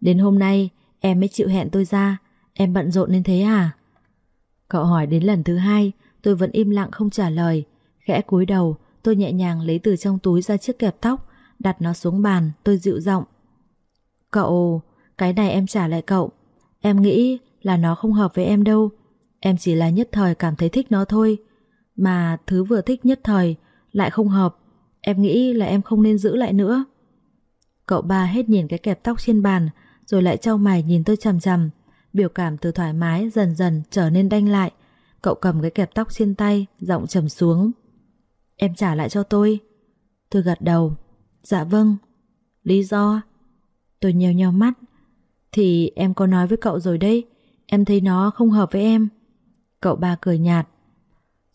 Speaker 1: Đến hôm nay, em mới chịu hẹn tôi ra, em bận rộn nên thế à? Cậu hỏi đến lần thứ hai, tôi vẫn im lặng không trả lời. Khẽ cúi đầu, tôi nhẹ nhàng lấy từ trong túi ra chiếc kẹp tóc, đặt nó xuống bàn, tôi dịu giọng. Cậu, cái này em trả lại cậu. Em nghĩ là nó không hợp với em đâu. Em chỉ là nhất thời cảm thấy thích nó thôi. Mà thứ vừa thích nhất thời lại không hợp. Em nghĩ là em không nên giữ lại nữa. Cậu ba hết nhìn cái kẹp tóc trên bàn rồi lại trao mày nhìn tôi chằm chằm. Biểu cảm từ thoải mái dần dần trở nên đanh lại. Cậu cầm cái kẹp tóc trên tay, giọng trầm xuống. Em trả lại cho tôi. Tôi gật đầu. Dạ vâng. Lý do? Tôi nheo nheo mắt. Thì em có nói với cậu rồi đấy. Em thấy nó không hợp với em. Cậu ba cười nhạt.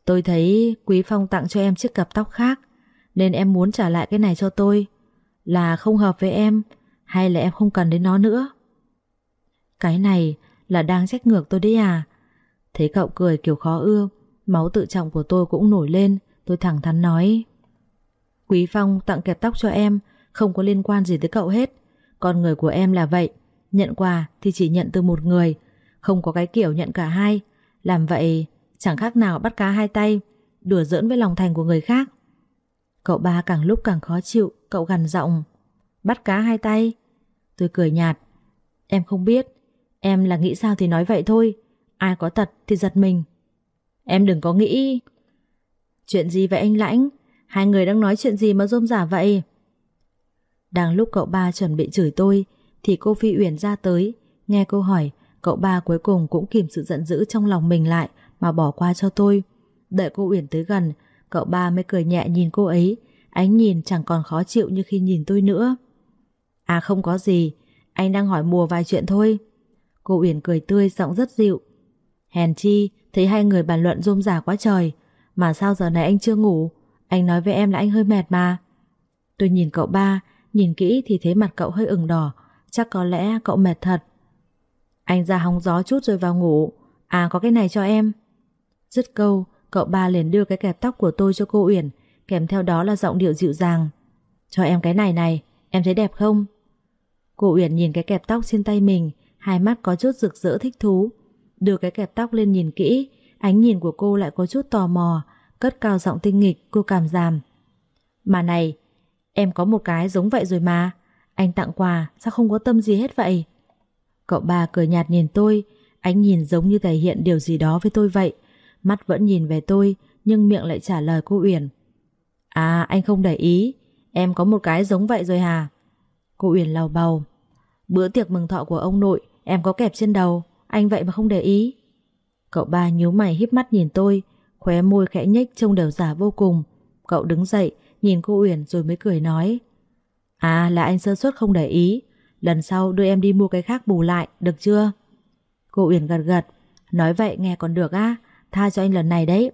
Speaker 1: Tôi thấy Quý Phong tặng cho em chiếc cặp tóc khác. Nên em muốn trả lại cái này cho tôi. Là không hợp với em. Hay là em không cần đến nó nữa. Cái này là đang trách ngược tôi đấy à. Thấy cậu cười kiểu khó ưa. Máu tự trọng của tôi cũng nổi lên. Tôi thẳng thắn nói. Quý Phong tặng kẹp tóc cho em. Không có liên quan gì tới cậu hết. Con người của em là vậy. Nhận quà thì chỉ nhận từ một người. Không có cái kiểu nhận cả hai. Làm vậy chẳng khác nào bắt cá hai tay, đùa giỡn với lòng thành của người khác. Cậu ba càng lúc càng khó chịu, cậu gằn giọng. Bắt cá hai tay. Tôi cười nhạt. Em không biết, em là nghĩ sao thì nói vậy thôi. Ai có tật thì giật mình. Em đừng có nghĩ... Chuyện gì vậy anh Lãnh? Hai người đang nói chuyện gì mà rôm giả vậy? Đang lúc cậu ba chuẩn bị chửi tôi thì cô Phi Uyển ra tới. Nghe câu hỏi, cậu ba cuối cùng cũng kìm sự giận dữ trong lòng mình lại mà bỏ qua cho tôi. Đợi cô Uyển tới gần, cậu ba mới cười nhẹ nhìn cô ấy, ánh nhìn chẳng còn khó chịu như khi nhìn tôi nữa. À không có gì, anh đang hỏi mùa vài chuyện thôi. Cô Uyển cười tươi, giọng rất dịu. Hèn chi, thấy hai người bàn luận rôm rả quá trời. Mà sao giờ này anh chưa ngủ? Anh nói với em là anh hơi mệt mà. Tôi nhìn cậu ba, nhìn kỹ thì thấy mặt cậu hơi ửng đỏ. Chắc có lẽ cậu mệt thật. Anh ra hóng gió chút rồi vào ngủ. À có cái này cho em. Dứt câu, cậu ba liền đưa cái kẹp tóc của tôi cho cô Uyển, kèm theo đó là giọng điệu dịu dàng. Cho em cái này này, em thấy đẹp không? Cô Uyển nhìn cái kẹp tóc trên tay mình, hai mắt có chút rực rỡ thích thú. Đưa cái kẹp tóc lên nhìn kỹ, ánh nhìn của cô lại có chút tò mò, cất cao giọng tinh nghịch, cô cảm giảm. Mà này, em có một cái giống vậy rồi mà, anh tặng quà sao không có tâm gì hết vậy? Cậu ba cười nhạt nhìn tôi, ánh nhìn giống như thể hiện điều gì đó với tôi vậy. Mắt vẫn nhìn về tôi, nhưng miệng lại trả lời cô Uyển. À, anh không để ý, em có một cái giống vậy rồi hả? Cô Uyển lau bầu. Bữa tiệc mừng thọ của ông nội, em có kẹp trên đầu, anh vậy mà không để ý. Cậu ba nhíu mày híp mắt nhìn tôi, khóe môi khẽ nhếch trông đều giả vô cùng. Cậu đứng dậy, nhìn cô Uyển rồi mới cười nói. À, là anh sơ suất không để ý, lần sau đưa em đi mua cái khác bù lại, được chưa? Cô Uyển gật gật, nói vậy nghe còn được á, tha cho anh lần này đấy.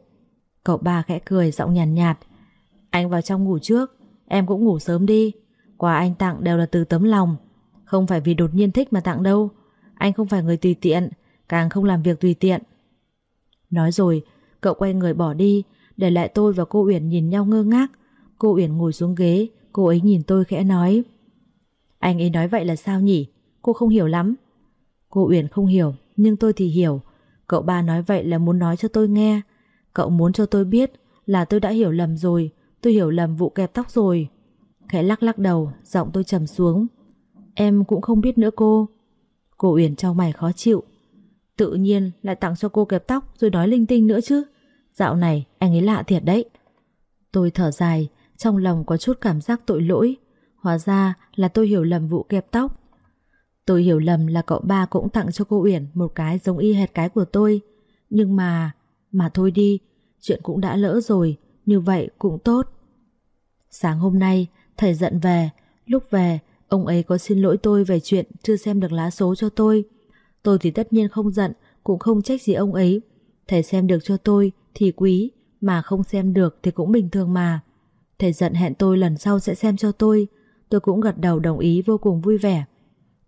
Speaker 1: Cậu ba khẽ cười giọng nhàn nhạt, nhạt. Anh vào trong ngủ trước, em cũng ngủ sớm đi. Quà anh tặng đều là từ tấm lòng, không phải vì đột nhiên thích mà tặng đâu. Anh không phải người tùy tiện, càng không làm việc tùy tiện. Nói rồi, cậu quay người bỏ đi, để lại tôi và cô Uyển nhìn nhau ngơ ngác. Cô Uyển ngồi xuống ghế, cô ấy nhìn tôi khẽ nói. Anh ấy nói vậy là sao nhỉ? Cô không hiểu lắm. Cô Uyển không hiểu, nhưng tôi thì hiểu. Cậu ba nói vậy là muốn nói cho tôi nghe. Cậu muốn cho tôi biết là tôi đã hiểu lầm rồi, tôi hiểu lầm vụ kẹp tóc rồi. Khẽ lắc lắc đầu, giọng tôi trầm xuống. Em cũng không biết nữa cô. Cô Uyển trong mày khó chịu. Tự nhiên lại tặng cho cô kẹp tóc rồi nói linh tinh nữa chứ. Dạo này anh ấy lạ thiệt đấy. Tôi thở dài, trong lòng có chút cảm giác tội lỗi. Hóa ra là tôi hiểu lầm vụ kẹp tóc. Tôi hiểu lầm là cậu ba cũng tặng cho cô Uyển một cái giống y hệt cái của tôi. Nhưng mà... Mà thôi đi, chuyện cũng đã lỡ rồi, như vậy cũng tốt. Sáng hôm nay, thầy giận về, lúc về, Ông ấy có xin lỗi tôi về chuyện chưa xem được lá số cho tôi. Tôi thì tất nhiên không giận, cũng không trách gì ông ấy. Thầy xem được cho tôi thì quý, mà không xem được thì cũng bình thường mà. Thầy giận hẹn tôi lần sau sẽ xem cho tôi. Tôi cũng gật đầu đồng ý vô cùng vui vẻ.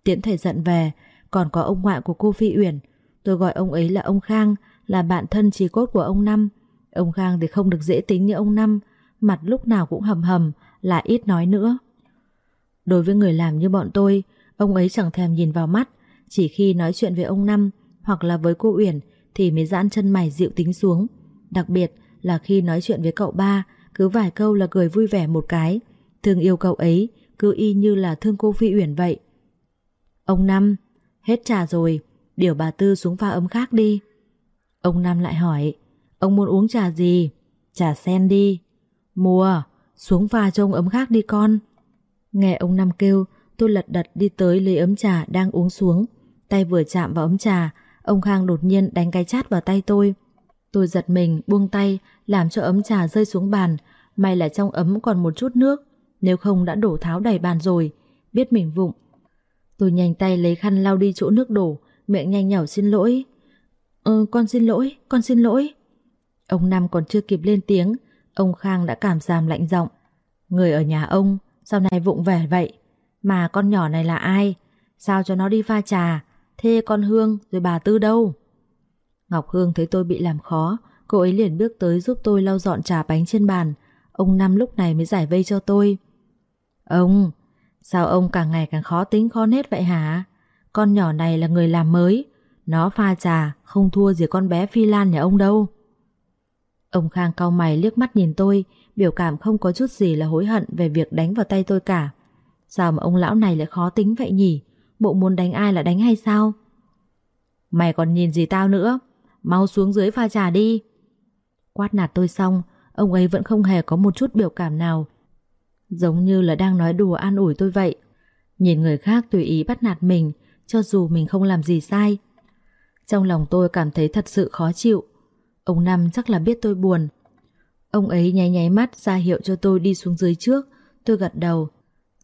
Speaker 1: Tiễn thầy giận về, còn có ông ngoại của cô Phi Uyển. Tôi gọi ông ấy là ông Khang, là bạn thân trí cốt của ông Năm. Ông Khang thì không được dễ tính như ông Năm, mặt lúc nào cũng hầm hầm, là ít nói nữa. Đối với người làm như bọn tôi, ông ấy chẳng thèm nhìn vào mắt, chỉ khi nói chuyện với ông Năm hoặc là với cô Uyển thì mới giãn chân mày dịu tính xuống. Đặc biệt là khi nói chuyện với cậu ba, cứ vài câu là cười vui vẻ một cái. Thương yêu cậu ấy, cứ y như là thương cô Phi Uyển vậy. Ông Năm, hết trà rồi, điều bà Tư xuống pha ấm khác đi. Ông Năm lại hỏi, ông muốn uống trà gì? Trà sen đi. Mùa, xuống pha cho ông ấm khác đi con. Nghe ông Năm kêu, tôi lật đật đi tới lấy ấm trà đang uống xuống. Tay vừa chạm vào ấm trà, ông Khang đột nhiên đánh cái chát vào tay tôi. Tôi giật mình, buông tay, làm cho ấm trà rơi xuống bàn. May là trong ấm còn một chút nước, nếu không đã đổ tháo đầy bàn rồi. Biết mình vụng. Tôi nhanh tay lấy khăn lau đi chỗ nước đổ, miệng nhanh nhảu xin lỗi. Ừ, con xin lỗi, con xin lỗi. Ông Năm còn chưa kịp lên tiếng, ông Khang đã cảm giảm lạnh giọng. Người ở nhà ông, sau này vụng vẻ vậy? Mà con nhỏ này là ai? Sao cho nó đi pha trà? Thế con Hương rồi bà Tư đâu? Ngọc Hương thấy tôi bị làm khó, cô ấy liền bước tới giúp tôi lau dọn trà bánh trên bàn. Ông Năm lúc này mới giải vây cho tôi. Ông, sao ông càng ngày càng khó tính khó nết vậy hả? Con nhỏ này là người làm mới, nó pha trà không thua gì con bé Phi Lan nhà ông đâu. Ông Khang cau mày liếc mắt nhìn tôi, biểu cảm không có chút gì là hối hận về việc đánh vào tay tôi cả. Sao mà ông lão này lại khó tính vậy nhỉ? Bộ muốn đánh ai là đánh hay sao? Mày còn nhìn gì tao nữa? Mau xuống dưới pha trà đi. Quát nạt tôi xong, ông ấy vẫn không hề có một chút biểu cảm nào. Giống như là đang nói đùa an ủi tôi vậy. Nhìn người khác tùy ý bắt nạt mình, cho dù mình không làm gì sai. Trong lòng tôi cảm thấy thật sự khó chịu. Ông Năm chắc là biết tôi buồn. Ông ấy nháy nháy mắt ra hiệu cho tôi đi xuống dưới trước. Tôi gật đầu,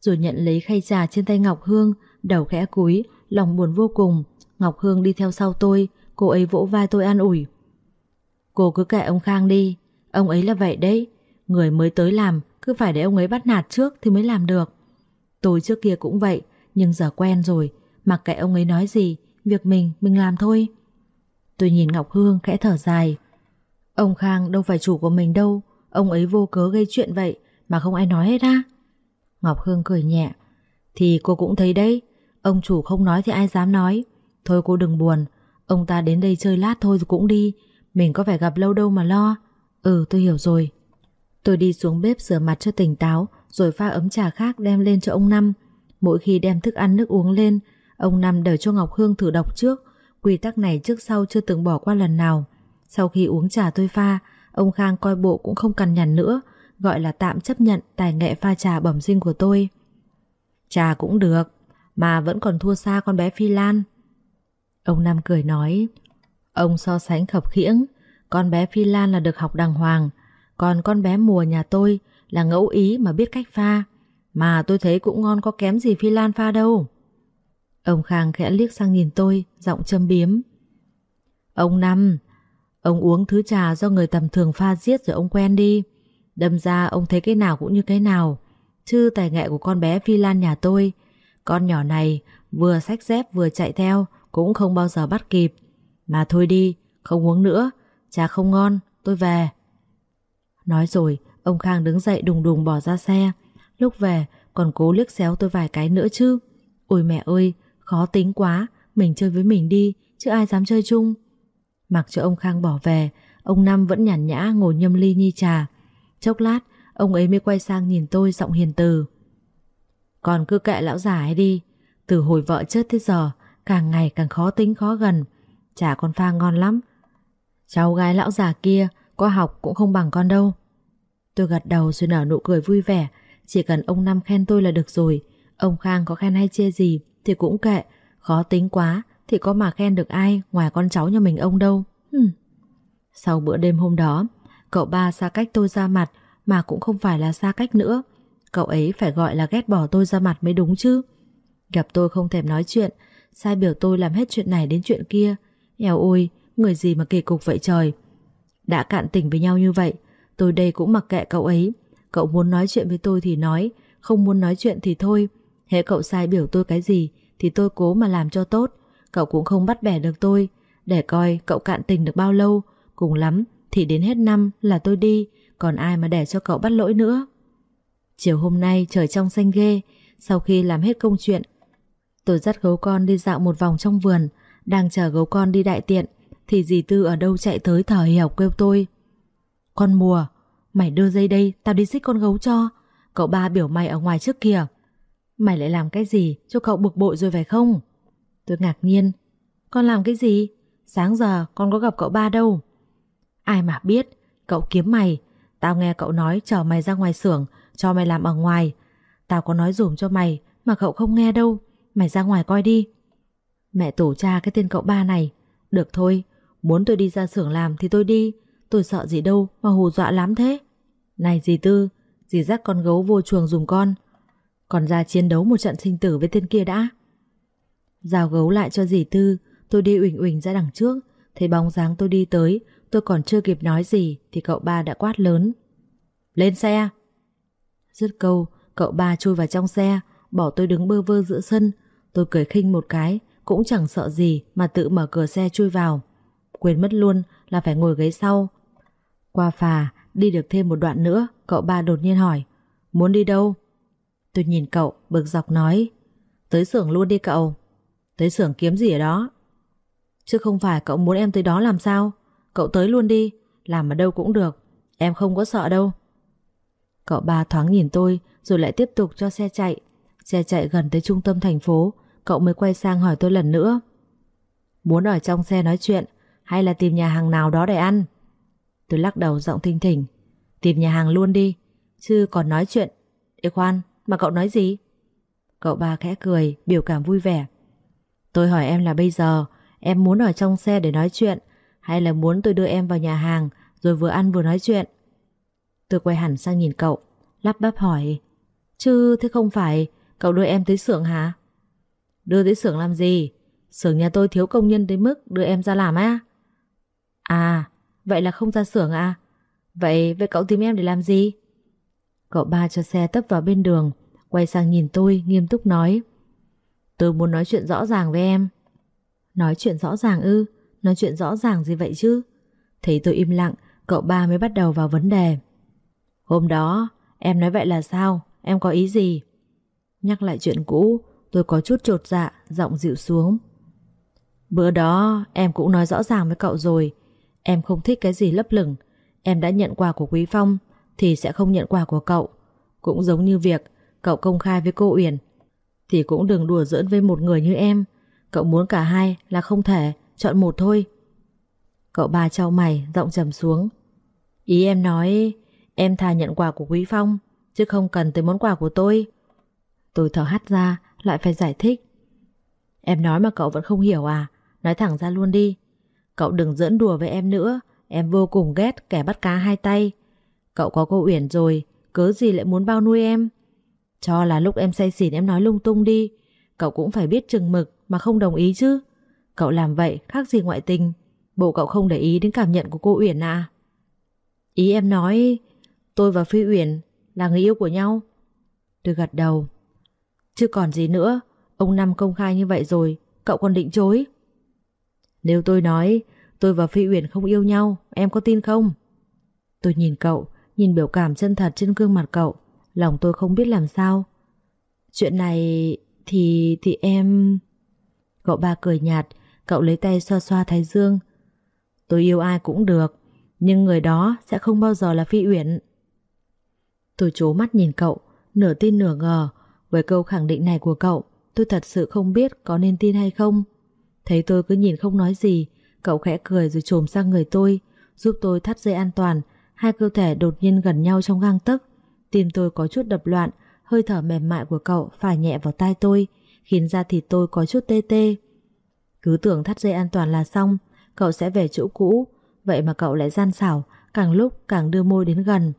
Speaker 1: rồi nhận lấy khay trà trên tay Ngọc Hương, đầu khẽ cúi, lòng buồn vô cùng. Ngọc Hương đi theo sau tôi, cô ấy vỗ vai tôi an ủi. Cô cứ kệ ông Khang đi, ông ấy là vậy đấy. Người mới tới làm, cứ phải để ông ấy bắt nạt trước thì mới làm được. Tôi trước kia cũng vậy, nhưng giờ quen rồi, mặc kệ ông ấy nói gì, việc mình, mình làm thôi. Tôi nhìn Ngọc Hương khẽ thở dài. Ông Khang đâu phải chủ của mình đâu, ông ấy vô cớ gây chuyện vậy mà không ai nói hết á. Ngọc Hương cười nhẹ. Thì cô cũng thấy đấy, ông chủ không nói thì ai dám nói. Thôi cô đừng buồn, ông ta đến đây chơi lát thôi rồi cũng đi, mình có phải gặp lâu đâu mà lo. Ừ tôi hiểu rồi. Tôi đi xuống bếp rửa mặt cho tỉnh táo rồi pha ấm trà khác đem lên cho ông Năm. Mỗi khi đem thức ăn nước uống lên, ông Năm đợi cho Ngọc Hương thử đọc trước. Quy tắc này trước sau chưa từng bỏ qua lần nào. Sau khi uống trà tôi pha, ông Khang coi bộ cũng không cần nhằn nữa, gọi là tạm chấp nhận tài nghệ pha trà bẩm sinh của tôi. Trà cũng được, mà vẫn còn thua xa con bé Phi Lan. Ông Năm cười nói, ông so sánh khập khiễng, con bé Phi Lan là được học đàng hoàng, còn con bé mùa nhà tôi là ngẫu ý mà biết cách pha, mà tôi thấy cũng ngon có kém gì Phi Lan pha đâu. Ông Khang khẽ liếc sang nhìn tôi, giọng châm biếm. Ông Năm, ông uống thứ trà do người tầm thường pha giết rồi ông quen đi. Đâm ra ông thấy cái nào cũng như cái nào. Chứ tài nghệ của con bé Phi Lan nhà tôi, con nhỏ này vừa sách dép vừa chạy theo cũng không bao giờ bắt kịp. Mà thôi đi, không uống nữa, trà không ngon, tôi về. Nói rồi, ông Khang đứng dậy đùng đùng bỏ ra xe. Lúc về, còn cố liếc xéo tôi vài cái nữa chứ. Ôi mẹ ơi, khó tính quá, mình chơi với mình đi, chứ ai dám chơi chung. Mặc cho ông Khang bỏ về, ông Năm vẫn nhàn nhã ngồi nhâm ly nhi trà. Chốc lát, ông ấy mới quay sang nhìn tôi giọng hiền từ. Còn cứ kệ lão già ấy đi, từ hồi vợ chết tới giờ, càng ngày càng khó tính khó gần. Chả con pha ngon lắm. Cháu gái lão già kia, có học cũng không bằng con đâu. Tôi gật đầu rồi nở nụ cười vui vẻ, chỉ cần ông Năm khen tôi là được rồi. Ông Khang có khen hay chê gì thì cũng kệ, khó tính quá thì có mà khen được ai ngoài con cháu nhà mình ông đâu. Hừm. Sau bữa đêm hôm đó, cậu ba xa cách tôi ra mặt mà cũng không phải là xa cách nữa. Cậu ấy phải gọi là ghét bỏ tôi ra mặt mới đúng chứ. Gặp tôi không thèm nói chuyện, Sai biểu tôi làm hết chuyện này đến chuyện kia. Eo ôi, Người gì mà kỳ cục vậy trời? Đã cạn tình với nhau như vậy, Tôi đây cũng mặc kệ cậu ấy. Cậu muốn nói chuyện với tôi thì nói, Không muốn nói chuyện thì thôi. Hễ cậu sai biểu tôi cái gì Thì tôi cố mà làm cho tốt. Cậu cũng không bắt bẻ được tôi. Để coi cậu cạn tình được bao lâu. Cùng lắm, thì đến hết năm là tôi đi, Còn ai mà để cho cậu bắt lỗi nữa. Chiều hôm nay trời trong xanh ghê. Sau khi làm hết công chuyện, Tôi dắt gấu con đi dạo một vòng trong vườn. Đang chờ gấu con đi đại tiện, Thì dì Tư ở đâu chạy tới thở hì kêu tôi. Con mùa, Mày đưa dây đây, tao đi xích con gấu cho. Cậu ba biểu mày ở ngoài trước kìa Mày lại làm cái gì, cho cậu bực bội rồi phải không? Tôi ngạc nhiên. Con làm cái gì? Sáng giờ con có gặp cậu ba đâu. Ai mà biết, Cậu kiếm mày. Tao nghe cậu nói chờ mày ra ngoài xưởng. Cho mày làm ở ngoài. Tao có nói dùm cho mày, Mà cậu không nghe đâu. Mày ra ngoài coi đi. Mẹ tổ cha cái tên cậu ba này. Được thôi, Muốn tôi đi ra xưởng làm thì tôi đi. Tôi sợ gì đâu mà hù dọa lắm thế. Này dì Tư, Dì dắt con gấu vô chuồng dùng con. Còn ra chiến đấu một trận sinh tử với tên kia đã. Giao gấu lại cho dì Tư, Tôi đi uỳnh uỳnh ra đằng trước. Thấy bóng dáng tôi đi tới, Tôi còn chưa kịp nói gì Thì cậu ba đã quát lớn. Lên xe! Dứt câu, Cậu ba chui vào trong xe, Bỏ tôi đứng bơ vơ giữa sân. Tôi cười khinh một cái, Cũng chẳng sợ gì mà tự mở cửa xe chui vào. Quên mất luôn là phải ngồi ghế sau. Qua phà, Đi được thêm một đoạn nữa, Cậu ba đột nhiên hỏi, Muốn đi đâu? Tôi nhìn cậu, bực dọc nói, Tới xưởng luôn đi cậu. Tới xưởng kiếm gì ở đó? Chứ không phải cậu muốn em tới đó làm sao. Cậu tới luôn đi, Làm ở đâu cũng được. Em không có sợ đâu. Cậu ba thoáng nhìn tôi, Rồi lại tiếp tục cho xe chạy. Xe chạy gần tới trung tâm thành phố, Cậu mới quay sang hỏi tôi lần nữa. Muốn ở trong xe nói chuyện, Hay là tìm nhà hàng nào đó để ăn? Tôi lắc đầu giọng thinh thỉnh. Tìm nhà hàng luôn đi, Chứ còn nói chuyện. Ê, khoan, mà cậu nói gì? Cậu ba khẽ cười, biểu cảm vui vẻ. Tôi hỏi em là bây giờ, Em muốn ở trong xe để nói chuyện, Hay là muốn tôi đưa em vào nhà hàng, Rồi vừa ăn vừa nói chuyện? Tôi quay hẳn sang nhìn cậu. Lắp bắp hỏi, Chứ thế không phải Cậu đưa em tới xưởng hả? Đưa tới xưởng làm gì? Xưởng nhà tôi thiếu công nhân tới mức đưa em ra làm á. À Vậy là không ra xưởng à? Vậy vậy cậu tìm em để làm gì? Cậu ba cho xe tấp vào bên đường, Quay sang nhìn tôi, nghiêm túc nói, Tôi muốn nói chuyện rõ ràng với em. Nói chuyện rõ ràng ư? Nói chuyện rõ ràng gì vậy chứ? Thấy tôi im lặng, Cậu ba mới bắt đầu vào vấn đề. Hôm đó, em nói vậy là sao? Em có ý gì? Nhắc lại chuyện cũ, Tôi có chút trột dạ Giọng dịu xuống. Bữa đó, em cũng nói rõ ràng với cậu rồi. Em không thích cái gì lấp lửng. Em đã nhận quà của Quý Phong, Thì sẽ không nhận quà của cậu. Cũng giống như việc cậu công khai với cô Uyển, Thì cũng đừng đùa giỡn với một người như em. Cậu muốn cả hai là không thể, Chọn một thôi. Cậu ba trao mày, giọng trầm xuống. Ý em nói Em thà nhận quà của Quý Phong, Chứ không cần tới món quà của tôi. Tôi thở hắt ra, Lại phải giải thích. Em nói mà cậu vẫn không hiểu à? Nói thẳng ra luôn đi. Cậu đừng giỡn đùa với em nữa. Em vô cùng ghét kẻ bắt cá hai tay. Cậu có cô Uyển rồi, Cớ gì lại muốn bao nuôi em? Cho là lúc em say xỉn em nói lung tung đi. Cậu cũng phải biết chừng mực Mà không đồng ý chứ. Cậu làm vậy khác gì ngoại tình. Bộ cậu không để ý đến cảm nhận của cô Uyển à? Ý em nói Tôi và Phi Uyển là người yêu của nhau. Tôi gật đầu. Chứ còn gì nữa, Ông Năm công khai như vậy rồi, Cậu còn định chối. Nếu tôi nói, tôi và Phi Uyển không yêu nhau, Em có tin không? Tôi nhìn cậu, Nhìn biểu cảm chân thật trên gương mặt cậu. Lòng tôi không biết làm sao. Chuyện này thì thì em Cậu ba cười nhạt, Cậu lấy tay xoa xoa thái dương. Tôi yêu ai cũng được, Nhưng người đó sẽ không bao giờ là Phi Uyển. Tôi chố mắt nhìn cậu, Nửa tin nửa ngờ. Với câu khẳng định này của cậu, Tôi thật sự không biết có nên tin hay không. Thấy tôi cứ nhìn không nói gì, Cậu khẽ cười rồi trồm sang người tôi, Giúp tôi thắt dây an toàn. Hai cơ thể đột nhiên gần nhau trong gang tấc. Tim tôi có chút đập loạn, Hơi thở mềm mại của cậu phải nhẹ vào tai tôi, Khiến da thịt tôi có chút tê tê. Cứ tưởng thắt dây an toàn là xong, Cậu sẽ về chỗ cũ. Vậy mà cậu lại gian xảo, Càng lúc càng đưa môi đến gần.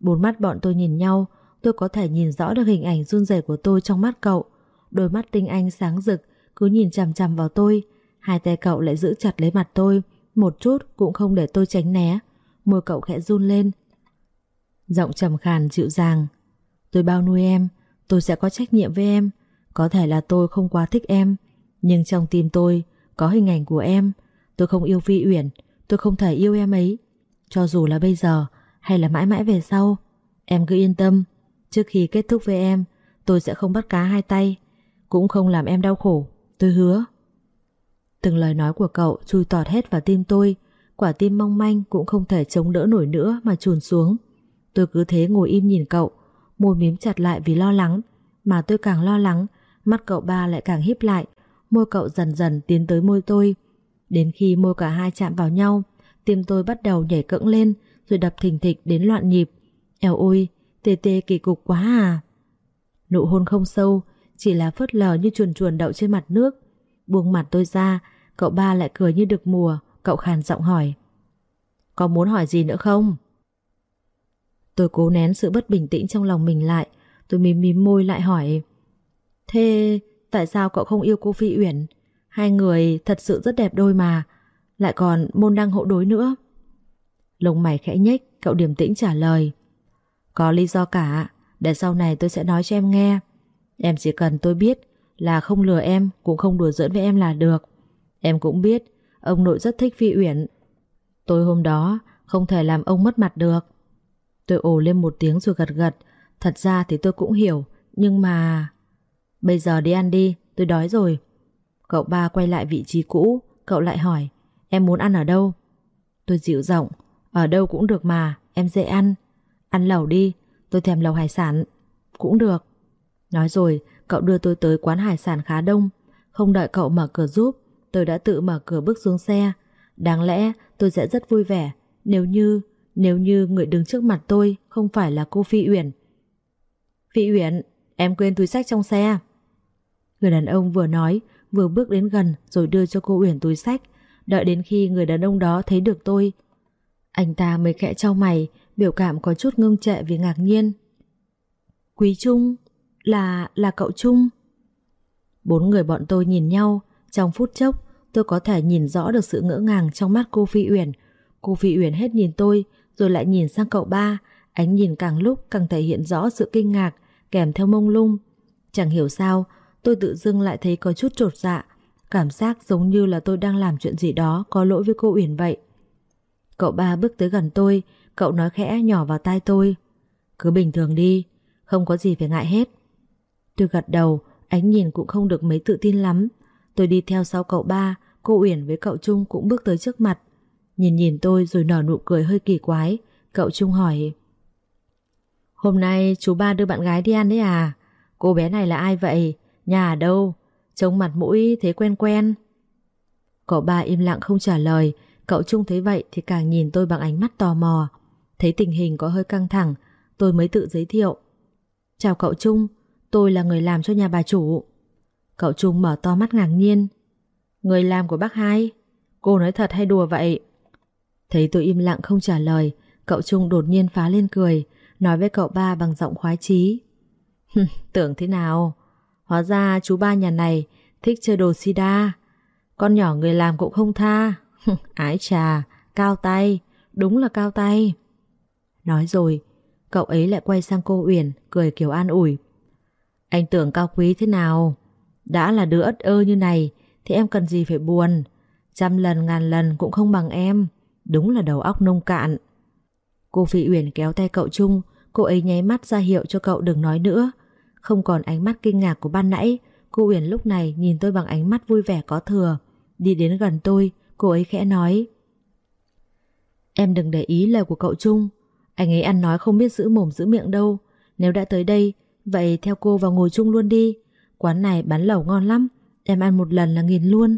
Speaker 1: Bốn mắt bọn tôi nhìn nhau tôi có thể nhìn rõ được hình ảnh run rẩy của tôi trong mắt cậu. Đôi mắt tinh anh sáng rực, cứ nhìn chằm chằm vào tôi. Hai tay cậu lại giữ chặt lấy mặt tôi, một chút cũng không để tôi tránh né. Môi cậu khẽ run lên. Giọng trầm khàn dịu dàng. Tôi bao nuôi em, tôi sẽ có trách nhiệm với em. Có thể là tôi không quá thích em, nhưng trong tim tôi có hình ảnh của em. Tôi không yêu Phi Uyển, tôi không thể yêu em ấy. Cho dù là bây giờ hay là mãi mãi về sau, em cứ yên tâm. Trước khi kết thúc với em, tôi sẽ không bắt cá hai tay, cũng không làm em đau khổ, tôi hứa. Từng lời nói của cậu chui tọt hết vào tim tôi, quả tim mong manh cũng không thể chống đỡ nổi nữa mà trùn xuống. Tôi cứ thế ngồi im nhìn cậu, môi mím chặt lại vì lo lắng, mà tôi càng lo lắng, mắt cậu ba lại càng híp lại, môi cậu dần dần tiến tới môi tôi. Đến khi môi cả hai chạm vào nhau, tim tôi bắt đầu nhảy cẫng lên rồi đập thình thịch đến loạn nhịp. Eo ôi, tê tê kỳ cục quá à. Nụ hôn không sâu, chỉ là phớt lờ như chuồn chuồn đậu trên mặt nước. Buông mặt tôi ra, cậu ba lại cười như được mùa, cậu khàn giọng hỏi. Có muốn hỏi gì nữa không? Tôi cố nén sự bất bình tĩnh trong lòng mình lại, tôi mím mím môi lại hỏi. Thế tại sao cậu không yêu cô Phi Uyển? Hai người thật sự rất đẹp đôi mà, lại còn môn đăng hộ đối nữa. Lông mày khẽ nhếch, cậu điềm tĩnh trả lời. Có lý do cả, để sau này tôi sẽ nói cho em nghe. Em chỉ cần tôi biết là không lừa em, cũng không đùa giỡn với em là được. Em cũng biết, ông nội rất thích Phi Uyển. Tôi hôm đó không thể làm ông mất mặt được. Tôi ồ lên một tiếng rồi gật gật. Thật ra thì tôi cũng hiểu, nhưng mà... Bây giờ đi ăn đi, tôi đói rồi. Cậu ba quay lại vị trí cũ, cậu lại hỏi, em muốn ăn ở đâu? Tôi dịu giọng, ở đâu cũng được mà, em dễ ăn. Ăn lẩu đi, tôi thèm lẩu hải sản. Cũng được. Nói rồi, cậu đưa tôi tới quán hải sản khá đông. Không đợi cậu mở cửa giúp, tôi đã tự mở cửa bước xuống xe. Đáng lẽ tôi sẽ rất vui vẻ nếu như, nếu như người đứng trước mặt tôi không phải là cô Phi Uyển. Phi Uyển, em quên túi sách trong xe. Người đàn ông vừa nói, vừa bước đến gần rồi đưa cho cô Uyển túi sách. Đợi đến khi người đàn ông đó thấy được tôi, anh ta mới khẽ trao mày, biểu cảm có chút ngưng trệ vì ngạc nhiên. Quý Trung, là, là cậu Trung. Bốn người bọn tôi nhìn nhau, trong phút chốc tôi có thể nhìn rõ được sự ngỡ ngàng trong mắt cô Phi Uyển. Cô Phi Uyển hết nhìn tôi, rồi lại nhìn sang cậu ba, ánh nhìn càng lúc càng thể hiện rõ sự kinh ngạc, kèm theo mông lung. Chẳng hiểu sao, tôi tự dưng lại thấy có chút trột dạ, cảm giác giống như là tôi đang làm chuyện gì đó có lỗi với cô Uyển vậy. Cậu ba bước tới gần tôi, cậu nói khẽ nhỏ vào tai tôi. Cứ bình thường đi, không có gì phải ngại hết. Tôi gật đầu, ánh nhìn cũng không được mấy tự tin lắm. Tôi đi theo sau cậu ba, cô Uyển với cậu Trung cũng bước tới trước mặt. Nhìn nhìn tôi rồi nở nụ cười hơi kỳ quái, cậu Trung hỏi. Hôm nay chú ba đưa bạn gái đi ăn đấy à? Cô bé này là ai vậy? Nhà ở đâu? Trông mặt mũi thế quen quen. Cậu ba im lặng không trả lời, cậu Trung thấy vậy thì càng nhìn tôi bằng ánh mắt tò mò. Thấy tình hình có hơi căng thẳng, tôi mới tự giới thiệu. Chào cậu Trung, tôi là người làm cho nhà bà chủ. Cậu Trung mở to mắt ngạc nhiên. Người làm của bác hai? Cô nói thật hay đùa vậy? Thấy tôi im lặng không trả lời, cậu Trung đột nhiên phá lên cười, nói với cậu ba bằng giọng khoái chí. Tưởng thế nào? Hóa ra chú ba nhà này thích chơi đồ sida. Con nhỏ người làm cũng không tha. Ái trà, cao tay, đúng là cao tay. Nói rồi, cậu ấy lại quay sang cô Uyển, cười kiểu an ủi. Anh tưởng cao quý thế nào? Đã là đứa ất ơ như này, thì em cần gì phải buồn. Trăm lần ngàn lần cũng không bằng em. Đúng là đầu óc nông cạn. Cô Phi Uyển kéo tay cậu Trung, cô ấy nháy mắt ra hiệu cho cậu đừng nói nữa. Không còn ánh mắt kinh ngạc của ban nãy, cô Uyển lúc này nhìn tôi bằng ánh mắt vui vẻ có thừa. Đi đến gần tôi, cô ấy khẽ nói. Em đừng để ý lời của cậu Trung, anh ấy ăn nói không biết giữ mồm giữ miệng đâu. Nếu đã tới đây, vậy theo cô vào ngồi chung luôn đi. Quán này bán lẩu ngon lắm, em ăn một lần là nghiền luôn.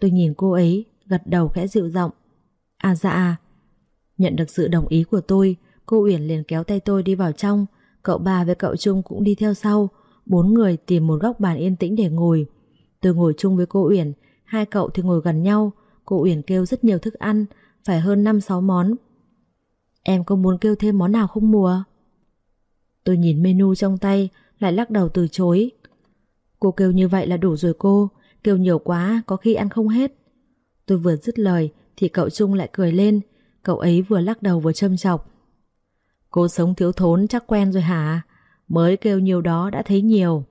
Speaker 1: Tôi nhìn cô ấy, gật đầu khẽ dịu giọng. À dạ. Nhận được sự đồng ý của tôi, cô Uyển liền kéo tay tôi đi vào trong, cậu bà với cậu Trung cũng đi theo sau, bốn người tìm một góc bàn yên tĩnh để ngồi. Tôi ngồi chung với cô Uyển, hai cậu thì ngồi gần nhau, cô Uyển kêu rất nhiều thức ăn, phải hơn 5-6 món. Em có muốn kêu thêm món nào không mùa? Tôi nhìn menu trong tay, lại lắc đầu từ chối. Cô kêu như vậy là đủ rồi cô, kêu nhiều quá có khi ăn không hết. Tôi vừa dứt lời thì cậu Trung lại cười lên, cậu ấy vừa lắc đầu vừa châm chọc. Cô sống thiếu thốn chắc quen rồi hả? Mới kêu nhiều đó đã thấy nhiều.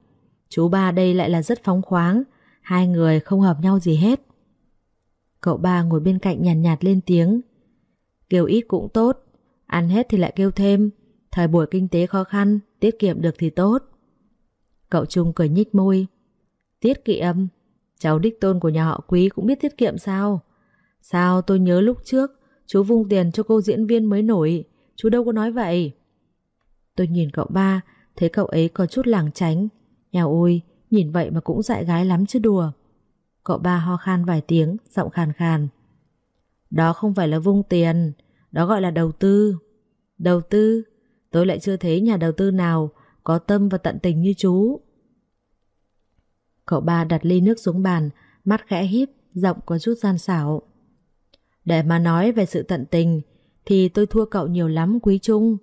Speaker 1: Chú ba đây lại là rất phóng khoáng, hai người không hợp nhau gì hết. Cậu ba ngồi bên cạnh nhàn nhạt, nhạt lên tiếng. Kêu ít cũng tốt, ăn hết thì lại kêu thêm. Thời buổi kinh tế khó khăn, tiết kiệm được thì tốt. Cậu Trung cười nhích môi. Tiết kiệm? Cháu đích tôn của nhà họ quý cũng biết tiết kiệm sao? Sao tôi nhớ lúc trước chú vung tiền cho cô diễn viên mới nổi, chú đâu có nói vậy. Tôi nhìn cậu ba, thấy cậu ấy có chút làng tránh. Nhà ôi, nhìn vậy mà cũng dại gái lắm chứ đùa. Cậu ba ho khan vài tiếng, giọng khàn khàn. Đó không phải là vung tiền, đó gọi là đầu tư. Đầu tư? Tôi lại chưa thấy nhà đầu tư nào có tâm và tận tình như chú. Cậu ba đặt ly nước xuống bàn, mắt khẽ híp, giọng có chút gian xảo. Để mà nói về sự tận tình thì tôi thua cậu nhiều lắm quý trung.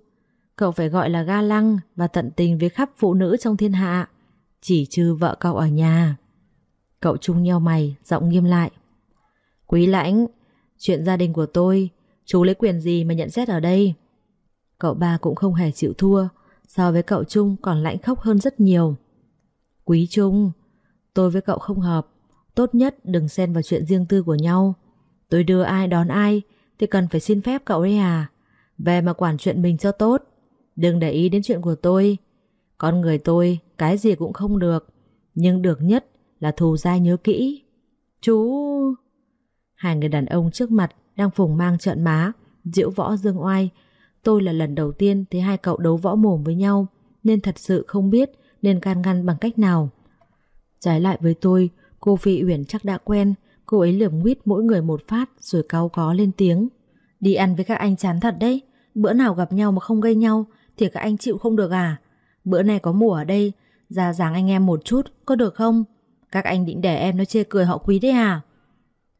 Speaker 1: Cậu phải gọi là ga lăng và tận tình với khắp phụ nữ trong thiên hạ, chỉ trừ vợ cậu ở nhà. Cậu trung nheo mày, giọng nghiêm lại. Quý lãnh, chuyện gia đình của tôi, chú lấy quyền gì mà nhận xét ở đây? Cậu ba cũng không hề chịu thua, so với cậu Trung còn lãnh khóc hơn rất nhiều. Quý Trung, tôi với cậu không hợp, tốt nhất đừng xen vào chuyện riêng tư của nhau. Tôi đưa ai đón ai thì cần phải xin phép cậu đấy à. Về mà quản chuyện mình cho tốt, đừng để ý đến chuyện của tôi. Con người tôi cái gì cũng không được, nhưng được nhất là thù dai nhớ kỹ. Chú... Hai người đàn ông trước mặt đang phùng mang trợn má, diễu võ dương oai, Tôi là lần đầu tiên thấy hai cậu đấu võ mồm với nhau nên thật sự không biết nên can ngăn bằng cách nào. Trái lại với tôi, cô Vị Uyển chắc đã quen, cô ấy lườm nguyết mỗi người một phát rồi cáu có lên tiếng. Đi ăn với các anh chán thật đấy, bữa nào gặp nhau mà không gây nhau thì các anh chịu không được à? Bữa nay có mùa ở đây, ra dáng anh em một chút, có được không? Các anh định để em nó chê cười họ quý đấy à?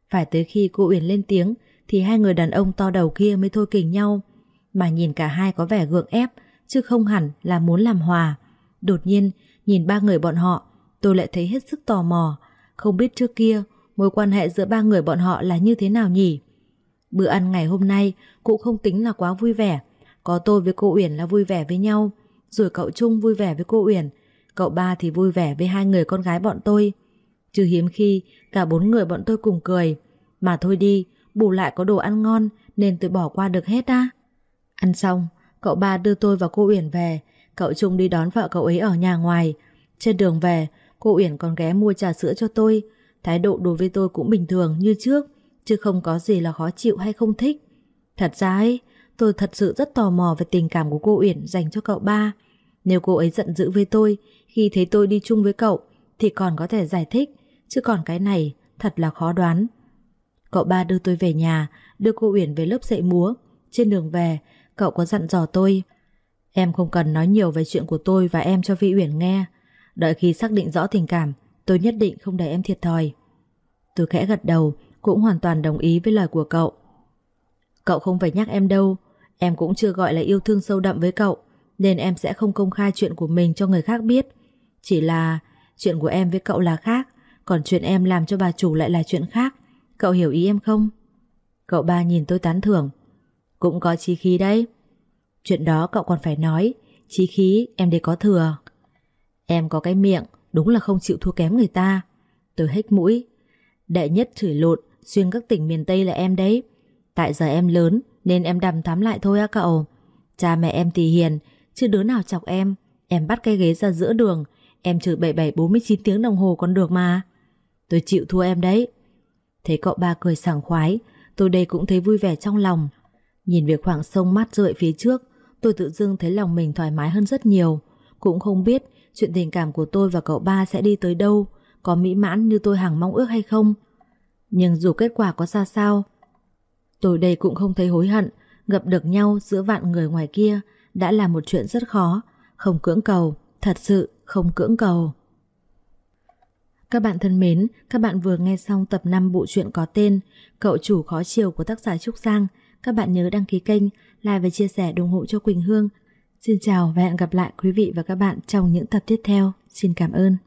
Speaker 1: Phải tới khi cô Uyển lên tiếng thì hai người đàn ông to đầu kia mới thôi kình nhau mà nhìn cả hai có vẻ gượng ép chứ không hẳn là muốn làm hòa. Đột nhiên, nhìn ba người bọn họ, tôi lại thấy hết sức tò mò, không biết trước kia mối quan hệ giữa ba người bọn họ là như thế nào nhỉ? Bữa ăn ngày hôm nay cũng không tính là quá vui vẻ, có tôi với cô Uyển là vui vẻ với nhau, rồi cậu Trung vui vẻ với cô Uyển, cậu ba thì vui vẻ với hai người con gái bọn tôi. Chứ hiếm khi cả bốn người bọn tôi cùng cười, mà thôi đi, bù lại có đồ ăn ngon nên tôi bỏ qua được hết á. Ăn xong, cậu ba đưa tôi và cô Uyển về, cậu Trung đi đón vợ cậu ấy ở nhà ngoài. Trên đường về, cô Uyển còn ghé mua trà sữa cho tôi, thái độ đối với tôi cũng bình thường như trước, chứ không có gì là khó chịu hay không thích. Thật ra ấy, tôi thật sự rất tò mò về tình cảm của cô Uyển dành cho cậu ba. Nếu cô ấy giận dữ với tôi khi thấy tôi đi chung với cậu thì còn có thể giải thích, chứ còn cái này thật là khó đoán. Cậu ba đưa tôi về nhà, đưa cô Uyển về lớp dạy múa. Trên đường về, Cậu có dặn dò tôi Em không cần nói nhiều về chuyện của tôi và em cho Vi Uyển nghe. Đợi khi xác định rõ tình cảm Tôi nhất định không để em thiệt thòi. Tôi khẽ gật đầu Cũng hoàn toàn đồng ý với lời của cậu. Cậu không phải nhắc em đâu. Em cũng chưa gọi là yêu thương sâu đậm với cậu Nên em sẽ không công khai chuyện của mình cho người khác biết. Chỉ là Chuyện của em với cậu là khác, Còn chuyện em làm cho bà chủ lại là chuyện khác. Cậu hiểu ý em không? Cậu ba nhìn tôi tán thưởng. Cũng có chí khí đấy. Chuyện đó cậu còn phải nói. Chí khí em để có thừa. Em có cái miệng, Đúng là không chịu thua kém người ta. Tôi hết mũi. Đệ nhất chửi lộn, Xuyên các tỉnh miền Tây là em đấy. Tại giờ em lớn, Nên em đầm thắm lại thôi á cậu. Cha mẹ em thì hiền Chứ đứa nào chọc em. Em bắt cái ghế ra giữa đường Em chửi 77-49 tiếng đồng hồ còn được mà. Tôi chịu thua em đấy. Thấy cậu ba cười sảng khoái Tôi đây cũng thấy vui vẻ trong lòng. Nhìn việc khoảng sông mát rượi phía trước, tôi tự dưng thấy lòng mình thoải mái hơn rất nhiều. Cũng không biết chuyện tình cảm của tôi và cậu ba sẽ đi tới đâu, có mỹ mãn như tôi hằng mong ước hay không. Nhưng dù kết quả có ra sao, tôi đây cũng không thấy hối hận, gặp được nhau giữa vạn người ngoài kia đã là một chuyện rất khó, không cưỡng cầu, thật sự không cưỡng cầu. Các bạn thân mến, các bạn vừa nghe xong tập 5 bộ truyện có tên Cậu chủ khó chiều của tác giả Trúc Giang. Các bạn nhớ đăng ký kênh, like và chia sẻ ủng hộ cho Quỳnh Hương. Xin chào và hẹn gặp lại quý vị và các bạn trong những tập tiếp theo. Xin cảm ơn.